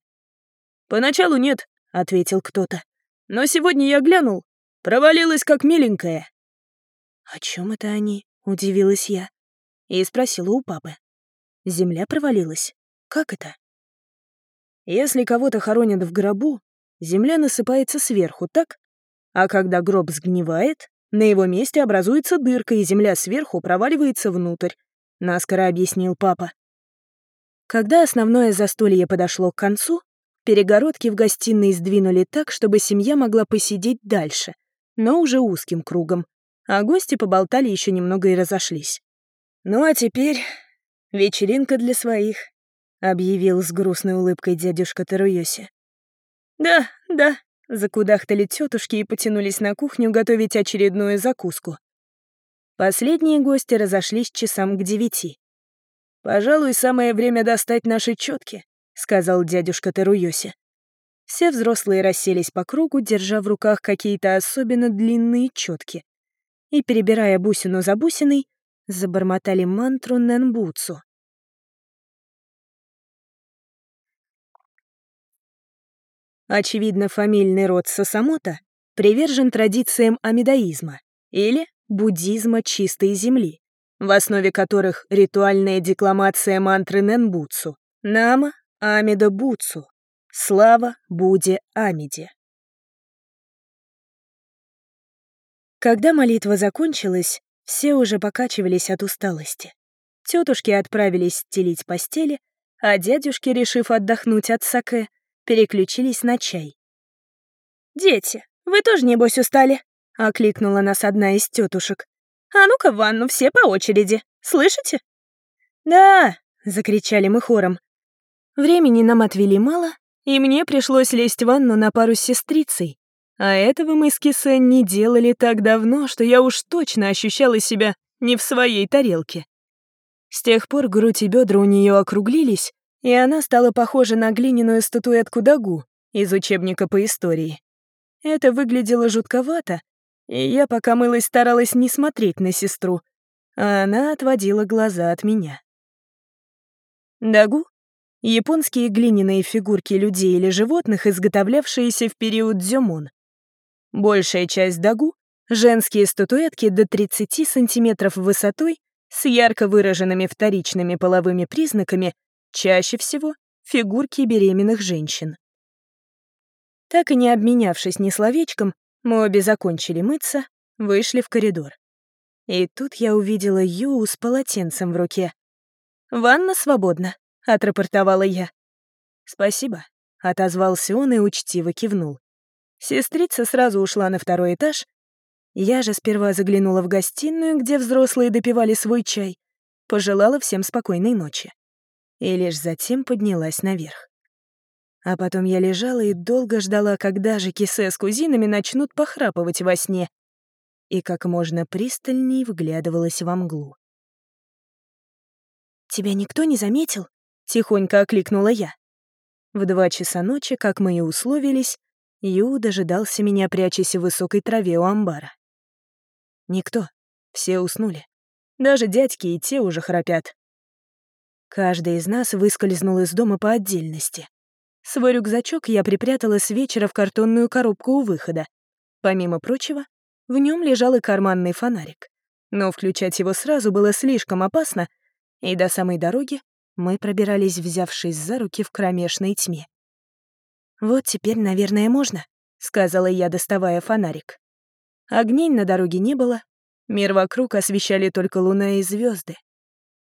«Поначалу нет», — ответил кто-то. «Но сегодня я глянул. Провалилась как миленькая».
«О чем это они?» — удивилась я. И спросила у папы. «Земля провалилась? Как это?»
«Если кого-то хоронят в гробу, земля насыпается сверху, так? А когда гроб сгнивает, на его месте образуется дырка, и земля сверху проваливается внутрь», — наскоро объяснил папа.
Когда основное застолье подошло к концу, перегородки в гостиной сдвинули так, чтобы семья могла посидеть дальше, но уже узким кругом, а гости поболтали еще немного и разошлись.
«Ну а теперь вечеринка для своих», — объявил с грустной улыбкой дядюшка Таруёси.
«Да, да», Закудахтали тетушки и потянулись на кухню готовить очередную закуску. Последние гости разошлись часам к девяти.
«Пожалуй, самое время достать наши четки», — сказал дядюшка Теруйоси.
Все взрослые расселись по кругу, держа в руках какие-то особенно длинные четки. И, перебирая бусину за бусиной, забормотали мантру Ненбуцу. Очевидно, фамильный род Сасамото привержен традициям амидаизма или буддизма чистой земли, в основе которых ритуальная декламация мантры Ненбуцу «Нама Амида Буцу» «Слава Будде Амиде». Когда молитва закончилась, все уже покачивались от усталости. Тетушки отправились стелить постели, а дядюшки, решив отдохнуть от саке, переключились на чай.
«Дети, вы тоже, небось, устали?» — окликнула нас одна из тетушек. «А ну-ка в ванну все по очереди, слышите?»
«Да!» — закричали мы хором. Времени нам отвели мало, и мне пришлось лезть в ванну на пару с сестрицей. А этого мы с Кисе не делали так давно, что я уж точно ощущала себя не в своей тарелке. С тех пор грудь и бедра у нее округлились, и она стала похожа на глиняную статуэтку Дагу из учебника по истории. Это выглядело жутковато, и я, пока мылась, старалась не смотреть на сестру, а она отводила глаза от меня. Дагу — японские глиняные фигурки людей или животных, изготовлявшиеся в период дзюмон. Большая часть дагу — женские статуэтки до 30 сантиметров высотой с ярко выраженными вторичными половыми признаками Чаще всего фигурки беременных женщин. Так и не обменявшись ни словечком, мы обе закончили мыться, вышли в коридор. И тут я увидела Юу с полотенцем в руке. «Ванна свободна», — отрапортовала я.
«Спасибо», — отозвался он и учтиво кивнул. Сестрица сразу ушла на второй этаж. Я же сперва заглянула в гостиную, где взрослые допивали свой чай, пожелала всем спокойной ночи. И лишь затем поднялась наверх. А потом я лежала и долго ждала, когда же Кисе с кузинами начнут похрапывать во сне, и как можно пристальней вглядывалась во мглу.
«Тебя никто не заметил?»
— тихонько окликнула я. В два часа ночи, как мы и условились, Ю дожидался меня, прячась в высокой траве у амбара. Никто. Все уснули. Даже дядьки и те уже храпят. Каждый из нас выскользнул из дома по отдельности. Свой рюкзачок я припрятала с вечера в картонную коробку у выхода. Помимо прочего, в нем лежал и карманный фонарик. Но включать его сразу было слишком опасно, и до самой дороги мы пробирались, взявшись за руки в кромешной тьме. «Вот теперь, наверное, можно», — сказала я, доставая фонарик. Огней на дороге не было, мир вокруг освещали только луна и звезды.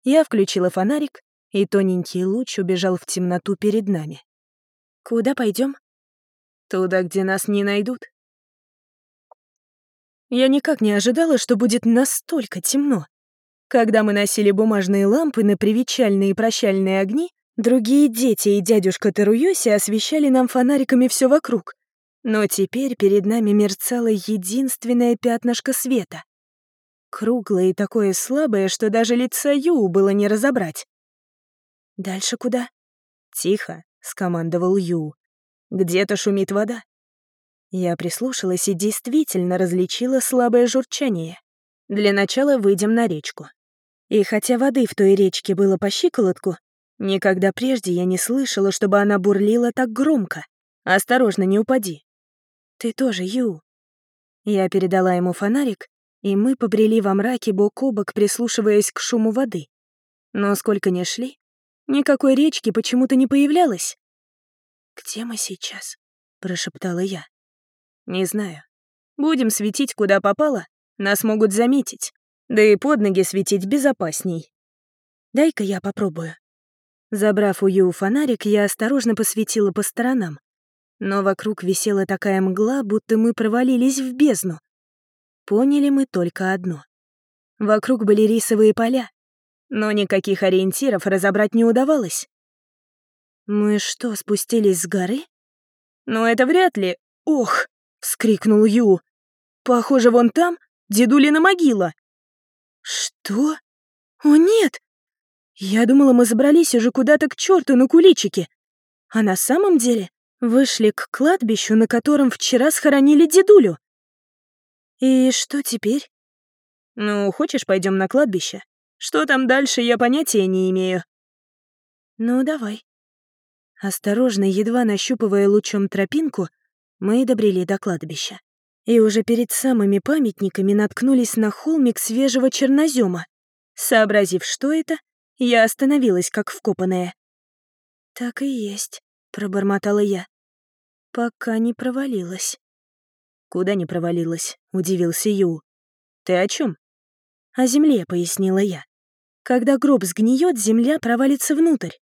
Я включила фонарик, и тоненький луч убежал в темноту перед нами.
«Куда пойдем?
«Туда, где нас не найдут». Я никак не ожидала, что будет настолько темно. Когда мы носили бумажные лампы на привечальные и прощальные огни, Другие дети и дядюшка Таруюси освещали нам фонариками все вокруг. Но теперь перед нами мерцало единственное пятнышко света. Круглое и такое слабое, что даже лица Ю было не разобрать.
«Дальше куда?»
«Тихо», — скомандовал Ю. «Где-то шумит вода». Я прислушалась и действительно различила слабое журчание. Для начала выйдем на речку. И хотя воды в той речке было по щиколотку, Никогда прежде я не слышала, чтобы она бурлила так громко. Осторожно, не упади. Ты тоже, Ю. Я передала ему фонарик, и мы побрели во мраке бок о бок, прислушиваясь к шуму воды. Но сколько ни шли, никакой речки почему-то не появлялось.
«Где мы сейчас?» — прошептала я.
«Не знаю. Будем светить, куда попало, нас могут заметить. Да и под ноги светить безопасней.
Дай-ка я попробую».
Забрав у Ю фонарик, я осторожно посветила по сторонам. Но вокруг висела такая мгла, будто мы провалились в бездну. Поняли мы только одно. Вокруг были рисовые поля, но никаких ориентиров разобрать не удавалось.
«Мы что, спустились с горы?»
«Ну это вряд ли. Ох!» — вскрикнул Ю. «Похоже, вон там дедулина могила».
«Что? О, нет!
Я думала, мы забрались уже куда-то к черту на куличики. А на самом деле вышли к кладбищу, на котором вчера схоронили дедулю.
И что теперь?
Ну, хочешь, пойдем на кладбище? Что там дальше, я понятия не имею.
Ну, давай.
Осторожно, едва нащупывая лучом тропинку, мы добрели до кладбища. И уже перед самыми памятниками наткнулись на холмик свежего чернозема. Сообразив, что это, я остановилась, как вкопанная.
«Так и есть», — пробормотала я. «Пока не провалилась».
«Куда не провалилась?» — удивился Ю. «Ты о чем?
«О земле», — пояснила я. «Когда гроб сгниет, земля провалится внутрь».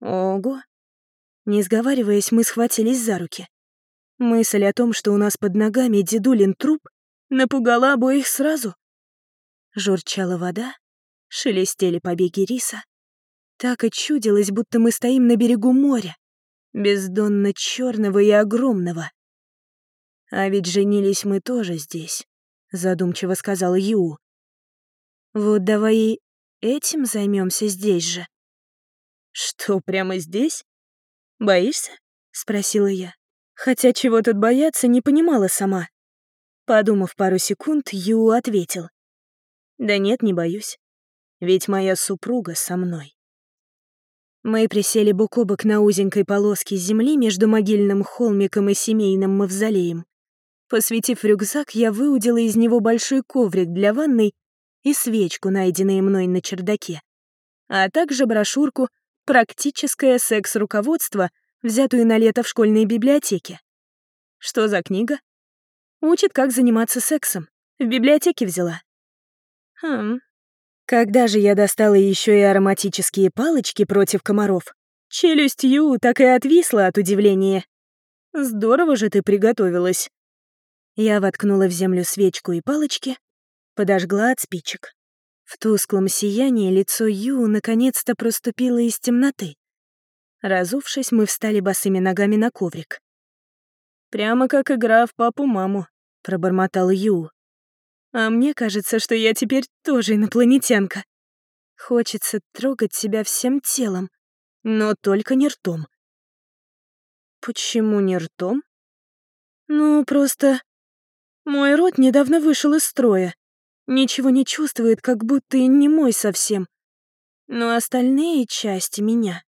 «Ого!»
Не сговариваясь, мы схватились за руки. Мысль о том, что у нас под ногами дедулин труп, напугала обоих сразу. Журчала вода, шелестели побеги риса. Так и чудилось, будто мы стоим на берегу моря, бездонно черного и огромного.
«А ведь женились мы тоже здесь», — задумчиво сказал Ю.
«Вот давай и этим займемся здесь же».
«Что, прямо здесь? Боишься?» — спросила я. Хотя чего тут бояться, не понимала сама. Подумав пару секунд, Ю ответил. «Да нет, не боюсь ведь моя супруга со мной. Мы присели бок о бок на узенькой полоске земли между могильным холмиком и семейным мавзолеем. Посветив рюкзак, я выудила из него большой коврик для ванной и свечку, найденные мной на чердаке, а также брошюрку «Практическое секс-руководство», взятую на лето в школьной библиотеке. Что за книга? Учит, как заниматься сексом. В библиотеке взяла. Хм, когда же я достала еще и ароматические палочки против комаров,
Челюсть Ю так и отвисла от удивления. «Здорово же ты приготовилась». Я воткнула в землю свечку и палочки, подожгла от спичек. В тусклом сиянии лицо Ю наконец-то проступило из темноты. Разувшись, мы встали босыми ногами на коврик. «Прямо как игра в папу-маму», — пробормотал Ю. «А мне кажется, что я теперь тоже инопланетянка. Хочется трогать себя всем телом, но только не ртом». «Почему не ртом?» «Ну, просто... Мой рот недавно вышел из строя. Ничего не чувствует, как будто и не мой совсем. Но остальные части меня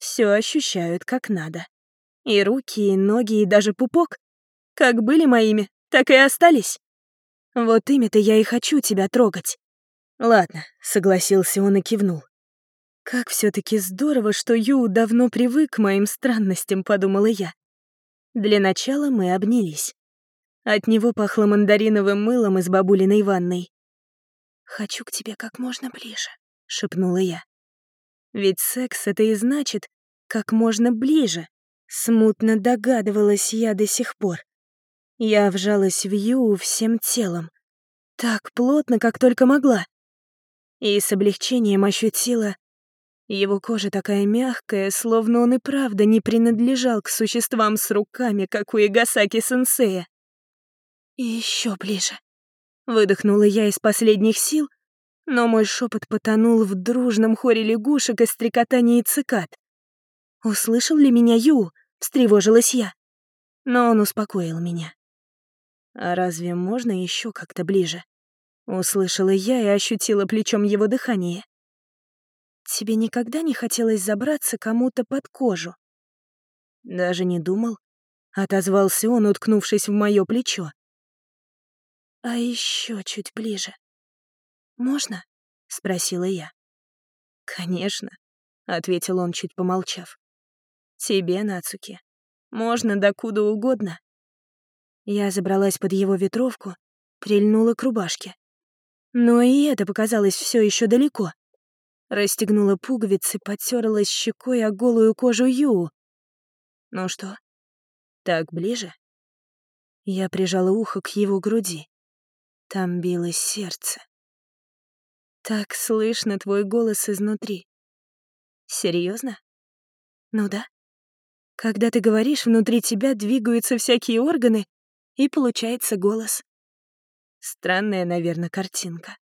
все ощущают как надо. И руки, и ноги, и даже пупок. Как были моими, так и остались. Вот ими-то я и хочу тебя трогать. Ладно, согласился он и кивнул. Как все таки здорово, что Ю давно привык к моим странностям, подумала я. Для начала мы обнялись. От него пахло мандариновым мылом из бабулиной ванной. «Хочу к тебе как можно ближе», — шепнула я. «Ведь секс — это и значит, как можно ближе», — смутно догадывалась я до сих пор. Я вжалась в Ю всем телом, так плотно, как только могла. И с облегчением ощутила, его кожа такая мягкая, словно он и правда не принадлежал к существам с руками, как у Игасаки-сенсея. И еще ближе. Выдохнула я из последних сил, но мой шепот потонул в дружном хоре лягушек и стрекотании цикад. Услышал ли меня Ю? Встревожилась я. Но он успокоил меня. А разве можно еще как-то ближе? Услышала я и ощутила плечом его дыхание. Тебе никогда не хотелось забраться кому-то под кожу? Даже не думал. Отозвался он, уткнувшись в мое плечо. «А еще чуть ближе. Можно?» — спросила я. «Конечно», — ответил он, чуть помолчав. «Тебе, Нацуки, можно докуда угодно». Я забралась под его ветровку, прильнула к рубашке. Но и это показалось все еще далеко. Расстегнула пуговицы, потерлась щекой о голую кожу Ю. «Ну что, так ближе?» Я прижала ухо к его груди. Там билось сердце. Так слышно твой голос изнутри. Серьезно? Ну да. Когда ты говоришь, внутри тебя двигаются всякие органы, и получается голос. Странная, наверное, картинка.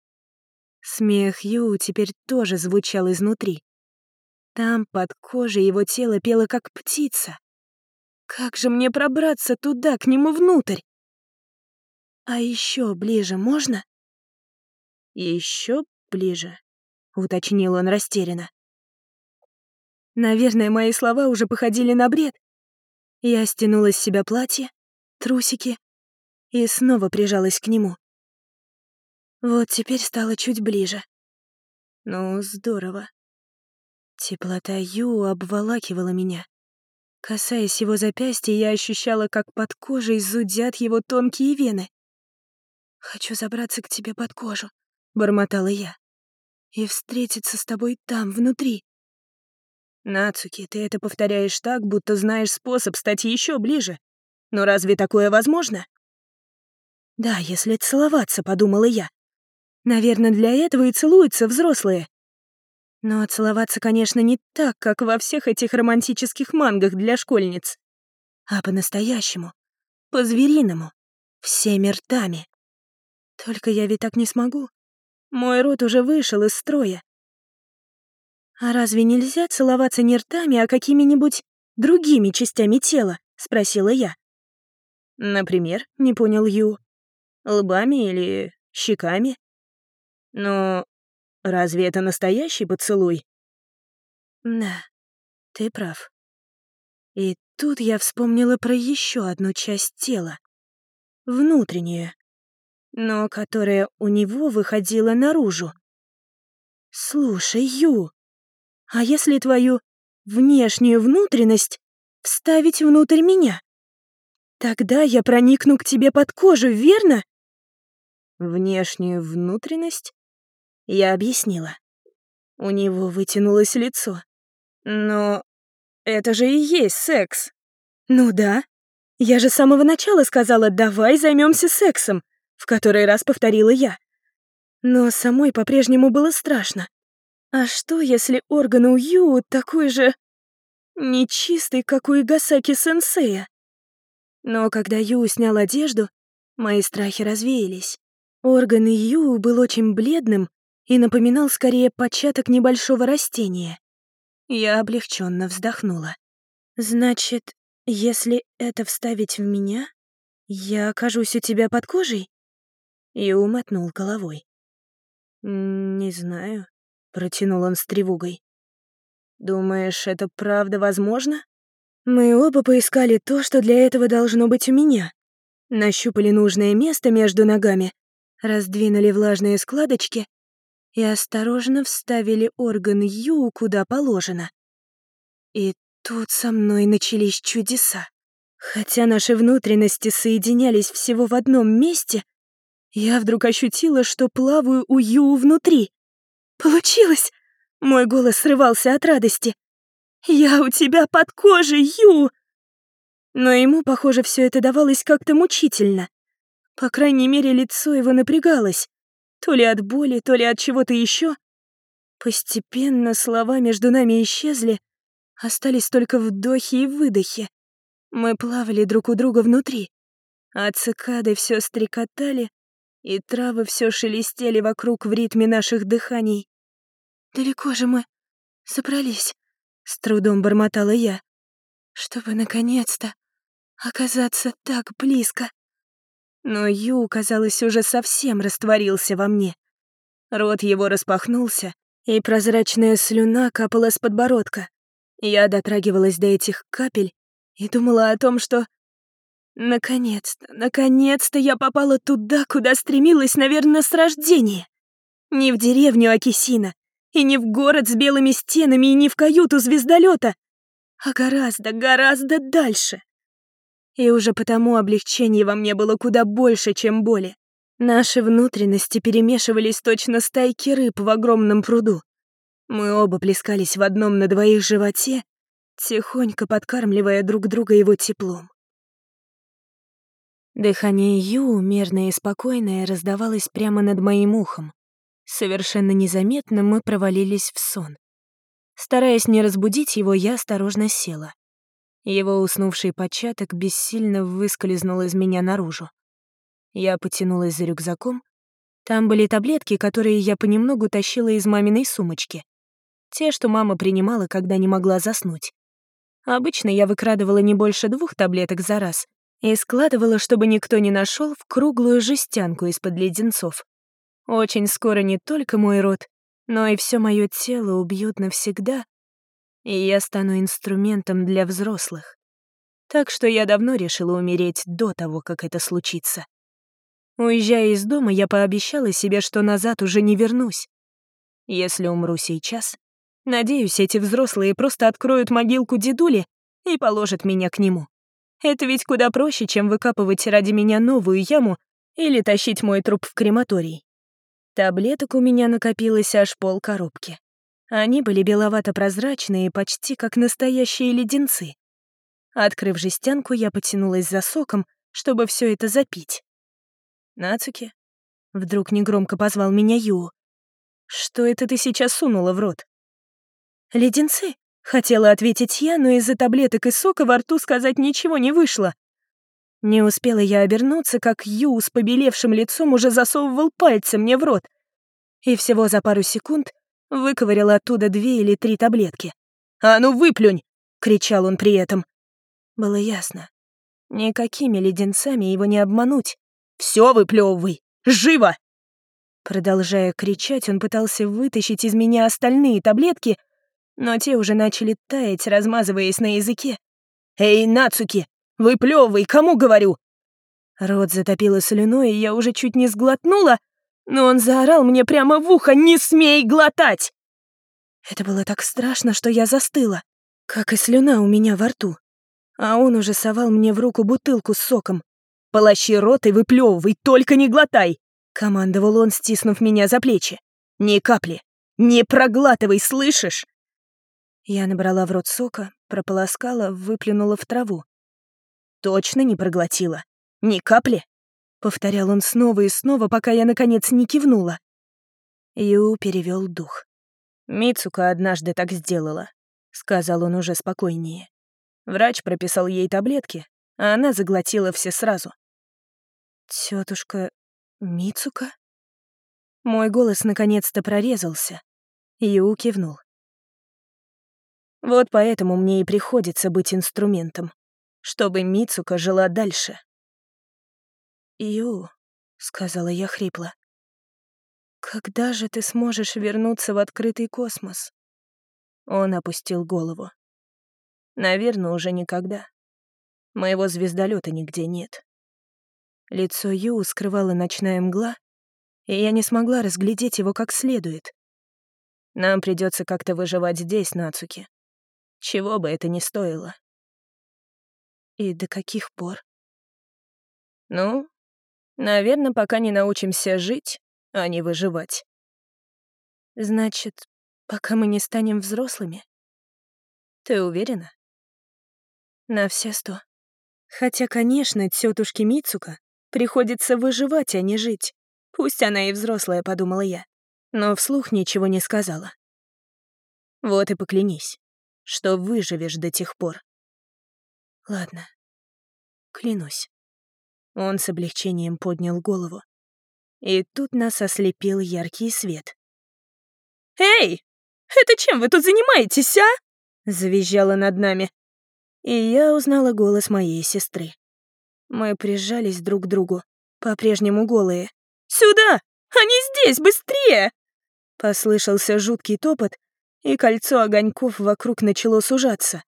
Смех Ю теперь тоже звучал изнутри. Там, под кожей, его тело пело как птица. Как же мне пробраться туда, к нему внутрь? «А еще ближе можно?» Еще ближе», — уточнил он растерянно. Наверное, мои слова уже походили на бред. Я стянула с себя платье, трусики и снова прижалась к нему. Вот теперь стало чуть ближе. Ну, здорово. Теплота Ю обволакивала меня. Касаясь его запястья, я ощущала, как под кожей зудят его тонкие вены. «Хочу забраться к тебе под кожу», — бормотала я. «И встретиться с тобой там, внутри». «Нацуки, ты это повторяешь так, будто знаешь способ стать еще ближе. Но разве такое возможно?» «Да, если целоваться», — подумала я. «Наверное, для этого и целуются взрослые». Но целоваться, конечно, не так, как во всех этих романтических мангах для школьниц, а по-настоящему, по-звериному, всеми ртами. Только я ведь так не смогу. Мой рот уже вышел из строя. «А разве нельзя целоваться не ртами, а какими-нибудь другими частями тела?» — спросила я. «Например?» — не понял Ю. «Лбами или щеками?» «Но разве это настоящий поцелуй?» «Да, ты прав». И тут я вспомнила про еще одну часть тела. Внутреннюю но которая у него выходила наружу. «Слушай, Ю, а если твою внешнюю внутренность вставить внутрь меня? Тогда я проникну к тебе под кожу, верно?» «Внешнюю внутренность?» Я объяснила. У него вытянулось лицо. «Но
это же и есть секс.
Ну да. Я же с самого начала сказала «давай займемся сексом», в который раз повторила я. Но самой по-прежнему было страшно. А что, если орган у Ю такой же... нечистый, как у Игасаки-сенсея? Но когда Ю снял одежду, мои страхи развеялись. Орган Ю был очень бледным и напоминал скорее початок небольшого растения. Я облегченно вздохнула. «Значит, если это вставить в меня, я окажусь у тебя под кожей?» Ю мотнул головой. «Не знаю», — протянул он с тревогой. «Думаешь, это правда возможно?» Мы оба поискали то, что для этого должно быть у меня. Нащупали нужное место между ногами, раздвинули влажные складочки и осторожно вставили орган Ю куда положено. И тут со мной начались чудеса. Хотя наши внутренности соединялись всего в одном месте, я вдруг ощутила, что плаваю у Ю внутри. Получилось! Мой голос срывался от радости. «Я у тебя под кожей, Ю!» Но ему, похоже, все это давалось как-то мучительно. По крайней мере, лицо его напрягалось. То ли от боли, то ли от чего-то еще. Постепенно слова между нами исчезли, остались только вдохи и выдохи. Мы плавали друг у друга внутри, а цикады все стрекотали, и травы все шелестели вокруг в ритме наших дыханий. «Далеко же мы собрались», — с трудом бормотала я, «чтобы наконец-то оказаться так близко». Но Ю, казалось, уже совсем растворился во мне. Рот его распахнулся, и прозрачная слюна капала с подбородка. Я дотрагивалась до этих капель и думала о том, что Наконец-то, наконец-то я попала туда, куда стремилась, наверное, с рождения. Не в деревню Акисина, и не в город с белыми стенами, и не в каюту звездолета, а гораздо, гораздо дальше. И уже потому облегчение во мне было куда больше, чем боли. Наши внутренности перемешивались точно стайки рыб в огромном пруду. Мы оба плескались в одном на двоих животе, тихонько подкармливая друг друга его теплом. Дыхание Ю, мерное и спокойное, раздавалось прямо над моим ухом. Совершенно незаметно мы провалились в сон. Стараясь не разбудить его, я осторожно села. Его уснувший початок бессильно выскользнул из меня наружу. Я потянулась за рюкзаком. Там были таблетки, которые я понемногу тащила из маминой сумочки. Те, что мама принимала, когда не могла заснуть. Обычно я выкрадывала не больше двух таблеток за раз, и складывала, чтобы никто не нашел, в круглую жестянку из-под леденцов. Очень скоро не только мой рот, но и все мое тело убьют навсегда, и я стану инструментом для взрослых. Так что я давно решила умереть до того, как это случится. Уезжая из дома, я пообещала себе, что назад уже не вернусь. Если умру сейчас, надеюсь, эти взрослые просто откроют могилку дедули и положат меня к нему. Это ведь куда проще, чем выкапывать ради меня новую яму или тащить мой труп в крематорий. Таблеток у меня накопилось аж пол коробки. Они были беловато-прозрачные, почти как настоящие леденцы. Открыв жестянку, я потянулась за соком, чтобы все это запить. «Нацуки?» — вдруг негромко позвал меня Ю. «Что это ты сейчас сунула в рот?» «Леденцы», Хотела ответить я, но из-за таблеток и сока во рту сказать ничего не вышло. Не успела я обернуться, как Ю с побелевшим лицом уже засовывал пальцы мне в рот. И всего за пару секунд выковырял оттуда две или три таблетки. «А ну выплюнь!» — кричал он при этом. Было ясно. Никакими леденцами его не обмануть. «Всё выплёвывай! Живо!» Продолжая кричать, он пытался вытащить из меня остальные таблетки, но те уже начали таять, размазываясь на языке. «Эй, Нацуки, выплёвывай, кому говорю?» Рот затопило слюной, и я уже чуть не сглотнула, но он заорал мне прямо в ухо «Не смей глотать!» Это было так страшно, что я застыла, как и слюна у меня во рту. А он уже совал мне в руку бутылку с соком. «Полощи рот и выплёвывай, только не глотай!» — командовал он, стиснув меня за плечи. «Ни капли! Не проглатывай, слышишь? Я набрала в рот сока, прополоскала, выплюнула в траву.
«Точно не проглотила? Ни капли?»
— повторял он снова и снова, пока я, наконец, не кивнула. Ю перевел дух.
«Мицука однажды так сделала», — сказал он уже спокойнее. Врач прописал ей таблетки, а она заглотила все сразу.
Тетушка Мицука? Мой голос наконец-то прорезался. Ю кивнул.
Вот поэтому мне и приходится быть инструментом, чтобы Мицука жила дальше.
«Ю», — сказала я хрипло, — «когда же ты сможешь вернуться в открытый космос?»
Он опустил голову. «Наверное, уже никогда. Моего звездолета нигде нет».
Лицо Ю скрывала ночная мгла, и я не смогла разглядеть его как следует.
«Нам придется как-то выживать здесь, Нацуки. Чего бы это ни стоило».
«И до каких пор?»
«Ну, Наверное, пока не научимся жить, а не выживать.
Значит, пока мы не станем взрослыми?
Ты уверена?
На все сто. Хотя, конечно, тетушке Мицука приходится выживать, а не жить. Пусть она и взрослая, подумала я. Но вслух ничего не сказала.
Вот и поклянись, что выживешь до тех пор.
Ладно. Клянусь.
Он с облегчением поднял голову. И тут нас ослепил яркий свет. «Эй, это чем вы тут занимаетесь, а?» Завизжала над нами. И я узнала голос моей сестры.
Мы прижались друг к другу, по-прежнему голые.
«Сюда! Они здесь! Быстрее!»
Послышался жуткий топот, и кольцо огоньков вокруг начало сужаться.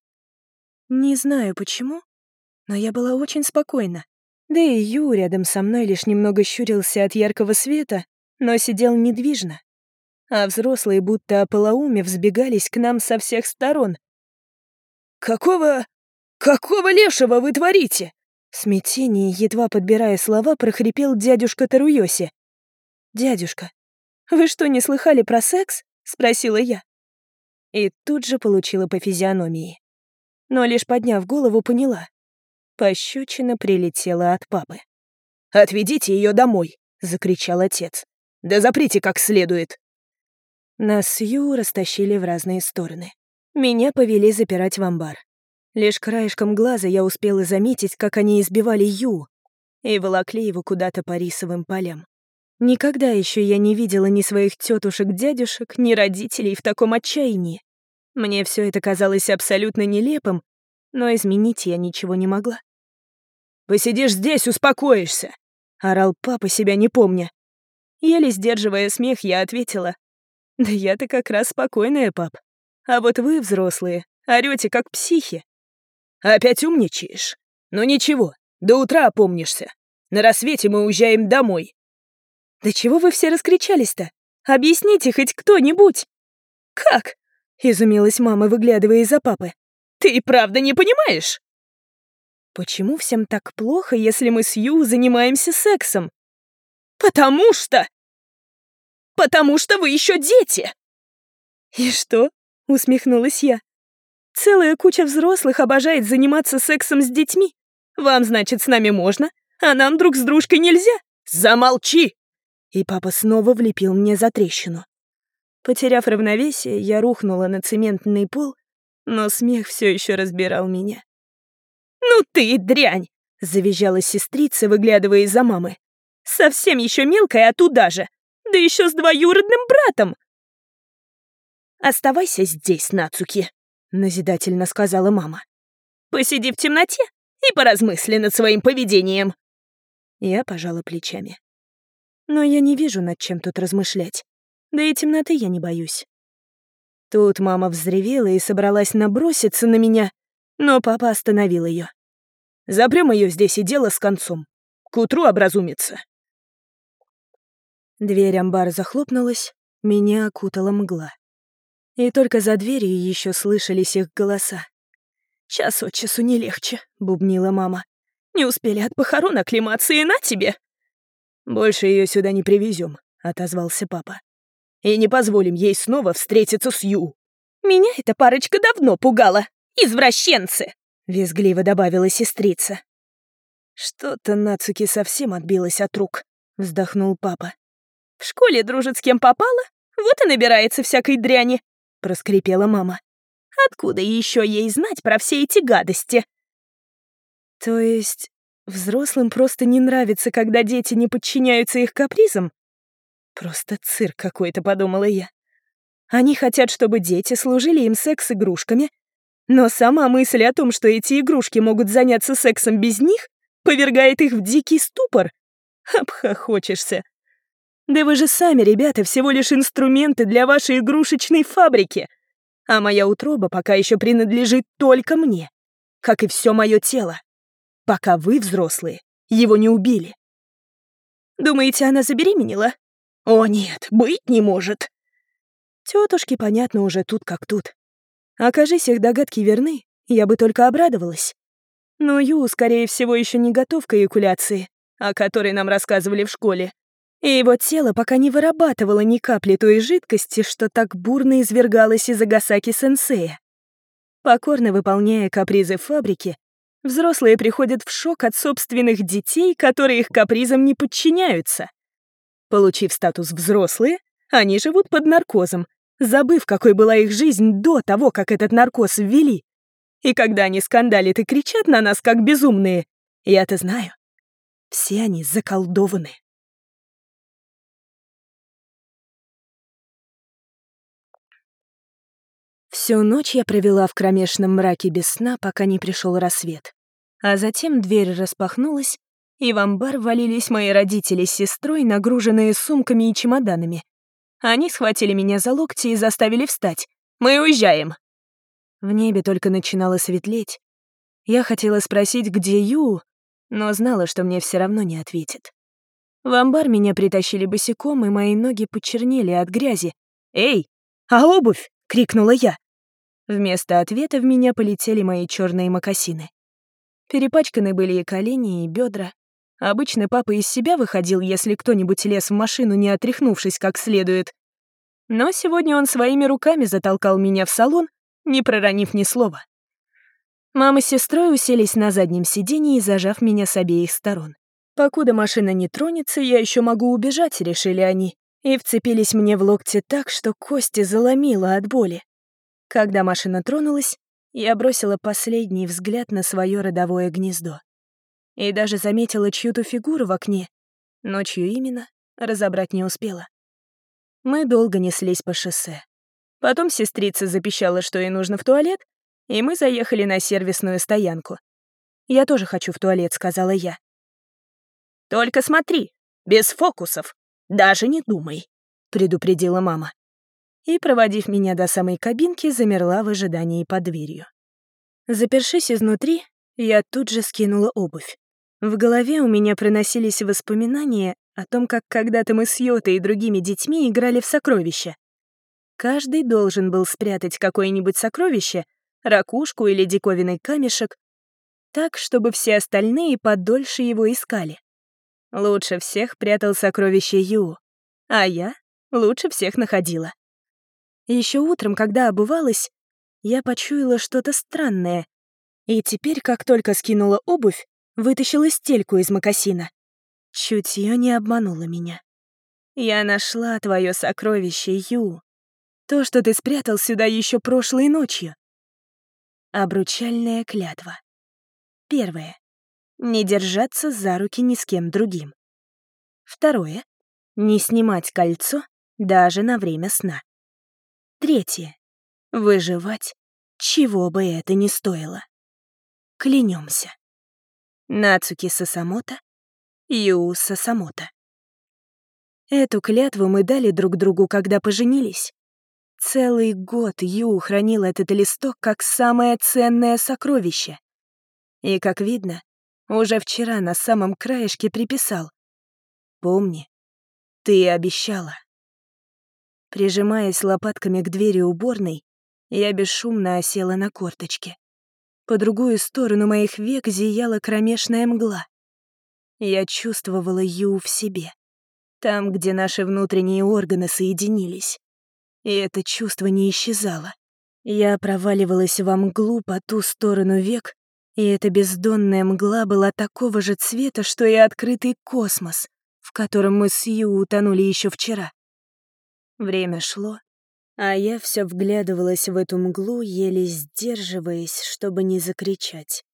Не знаю почему, но я была очень спокойна. Да и Ю рядом со мной лишь немного щурился от яркого света, но сидел недвижно. А взрослые будто ополоуме взбегались к нам со всех сторон.
«Какого... какого лешего вы творите?»
В смятении, едва подбирая слова, прохрипел дядюшка Таруйоси. «Дядюшка, вы что, не слыхали про секс?» — спросила я. И тут же получила по физиономии. Но лишь подняв голову, поняла. Пощечина прилетела от папы.
«Отведите ее домой!» — закричал отец. «Да заприте как следует!»
Нас с Ю растащили в разные стороны. Меня повели запирать в амбар. Лишь краешком глаза я успела заметить, как они избивали Ю и волокли его куда-то по рисовым полям. Никогда еще я не видела ни своих тетушек-дядюшек, ни родителей в таком отчаянии. Мне все это казалось абсолютно нелепым, но изменить я ничего не могла.
Посидишь здесь, успокоишься!» — орал папа, себя не помня.
Еле сдерживая смех, я ответила. «Да я-то как раз спокойная, пап. А вот вы, взрослые, орете как психи».
«Опять умничаешь? Ну ничего, до утра опомнишься. На рассвете мы уезжаем домой».
«Да чего вы все раскричались-то? Объясните хоть кто-нибудь!»
«Как?»
— изумилась мама, выглядывая из-за папы.
«Ты правда не понимаешь?»
Почему всем так плохо, если мы с Ю занимаемся сексом?
Потому что... Потому что вы еще дети!
И что? Усмехнулась я. Целая куча взрослых обожает заниматься сексом с детьми. Вам, значит, с нами можно, а нам друг с дружкой нельзя?
Замолчи!
И папа снова влепил мне за трещину. Потеряв равновесие, я рухнула на цементный пол, но смех все еще разбирал меня.
«Ну ты дрянь!» — завизжала сестрица, выглядывая из-за мамы. «Совсем еще мелкая, а туда же! Да еще с двоюродным братом!» «Оставайся здесь, Нацуки», — назидательно сказала мама. «Посиди в темноте и поразмысли над своим поведением».
Я пожала плечами. Но я не вижу, над чем тут размышлять. Да и темноты я не боюсь. Тут мама взревела и собралась наброситься на меня, но папа остановил ее.
Запрем ее здесь и дело с концом. К утру образумится.
Дверь амбара захлопнулась, меня окутала мгла. И только за дверью еще слышались их голоса.
«Час от часу не легче», — бубнила мама. «Не успели от похорон оклематься, и на тебе!»
«Больше ее сюда не привезем», — отозвался папа.
«И не позволим ей снова встретиться с Ю».
Меня эта парочка давно пугала. Извращенцы!»
— визгливо добавила сестрица. «Что-то Нацуки совсем отбилась от рук», — вздохнул папа.
«В школе дружит с кем попало, вот и набирается всякой дряни», — проскрипела мама. «Откуда еще ей знать про все эти гадости?»
«То есть взрослым просто не нравится, когда дети не подчиняются их капризам?» «Просто цирк какой-то», — подумала я. «Они хотят, чтобы дети служили им секс-игрушками, но сама мысль о том, что эти игрушки могут заняться сексом без них, повергает их в дикий ступор. Обхохочешься. Да вы же сами, ребята, всего лишь инструменты для вашей игрушечной фабрики. А моя утроба пока еще принадлежит только мне, как и все мое тело. Пока вы, взрослые, его не убили.
Думаете, она забеременела?
О нет, быть не может. Тетушки, понятно, уже тут как тут. Окажись их догадки верны, я бы только обрадовалась. Но Ю, скорее всего, еще не готов к эякуляции, о которой нам рассказывали в школе. И его тело пока не вырабатывало ни капли той жидкости, что так бурно извергалось из Агасаки-сенсея. Покорно выполняя капризы фабрики, взрослые приходят в шок от собственных детей, которые их капризам не подчиняются. Получив статус «взрослые», они живут под наркозом, забыв, какой была их жизнь до того, как этот наркоз ввели. И когда они скандалят и кричат на нас, как безумные, я-то знаю, все они заколдованы. Всю ночь я провела в кромешном мраке без сна, пока не пришел рассвет. А затем дверь распахнулась, и в амбар валились мои родители с сестрой, нагруженные сумками и чемоданами. Они схватили меня за локти и заставили встать. «Мы уезжаем!» В небе только начинало светлеть. Я хотела спросить, где Ю, но знала, что мне все равно не ответит. В амбар меня притащили босиком, и мои ноги почернели от грязи. «Эй, а обувь?» — крикнула я. Вместо ответа в меня полетели мои черные мокасины. Перепачканы были и колени, и бедра. Обычно папа из себя выходил, если кто-нибудь лез в машину, не отряхнувшись как следует. Но сегодня он своими руками затолкал меня в салон не проронив ни слова. Мама с сестрой уселись на заднем сиденье, зажав меня с обеих сторон. Покуда машина не тронется, я еще могу убежать, решили они, и вцепились мне в локти так, что кости заломило от боли. Когда машина тронулась, я бросила последний взгляд на свое родовое гнездо. И даже заметила чью-то фигуру в окне, но чью именно, разобрать не успела. Мы долго неслись по шоссе. Потом сестрица запищала, что ей нужно в туалет, и мы заехали на сервисную стоянку. «Я тоже хочу в туалет», — сказала я. «Только смотри, без фокусов, даже не думай», — предупредила мама. И, проводив меня до самой кабинки, замерла в ожидании под дверью. Запершись изнутри, я тут же скинула обувь. В голове у меня проносились воспоминания о том, как когда-то мы с Йотой и другими детьми играли в сокровища. Каждый должен был спрятать какое-нибудь сокровище, ракушку или диковинный камешек, так, чтобы все остальные подольше его искали. Лучше всех прятал сокровище Ю, а я лучше всех находила. Еще утром, когда обувалась, я почуяла что-то странное, и теперь, как только скинула обувь, вытащила стельку из мокасина. Чутье не обмануло меня. Я нашла твое сокровище, Ю. То, что ты спрятал сюда еще прошлой ночью. Обручальная клятва. Первое. Не держаться за руки ни с кем другим. Второе. Не снимать кольцо даже на время сна. Третье. Выживать, чего бы это ни стоило. Клянемся. Нацуки Сасамото, Ю Сасамото. Эту клятву мы дали друг другу, когда поженились. Целый год Ю хранил этот листок как самое ценное сокровище. И, как видно, уже вчера на самом краешке приписал. «Помни, ты обещала». Прижимаясь лопатками к двери уборной, я бесшумно осела на корточки. По другую сторону моих век зияла кромешная мгла. Я чувствовала Ю в себе, там, где наши внутренние органы соединились. И это чувство не исчезало.
Я проваливалась во мглу по ту сторону век, и эта бездонная мгла была такого же цвета, что и открытый космос, в котором мы с Ю утонули еще вчера. Время шло, а я все вглядывалась в эту мглу, еле сдерживаясь, чтобы не закричать.